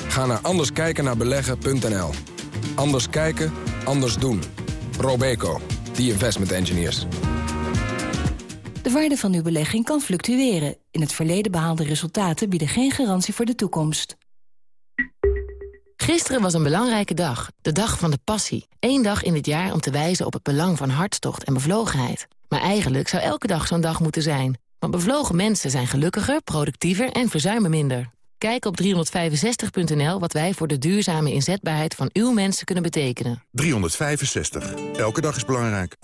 Ga naar anderskijkennaarbeleggen.nl. Anders kijken, anders doen. Robeco, the investment engineers. De waarde van uw belegging kan fluctueren. In het verleden behaalde resultaten bieden geen garantie voor de toekomst. Gisteren was een belangrijke dag, de dag van de passie. Eén dag in het jaar om te wijzen op het belang van hartstocht en bevlogenheid. Maar eigenlijk zou elke dag zo'n dag moeten zijn. Want bevlogen mensen zijn gelukkiger, productiever en verzuimen minder. Kijk op 365.nl wat wij voor de duurzame inzetbaarheid van uw mensen kunnen betekenen. 365. Elke dag is belangrijk.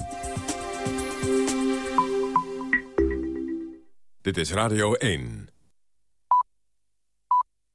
Dit is Radio 1.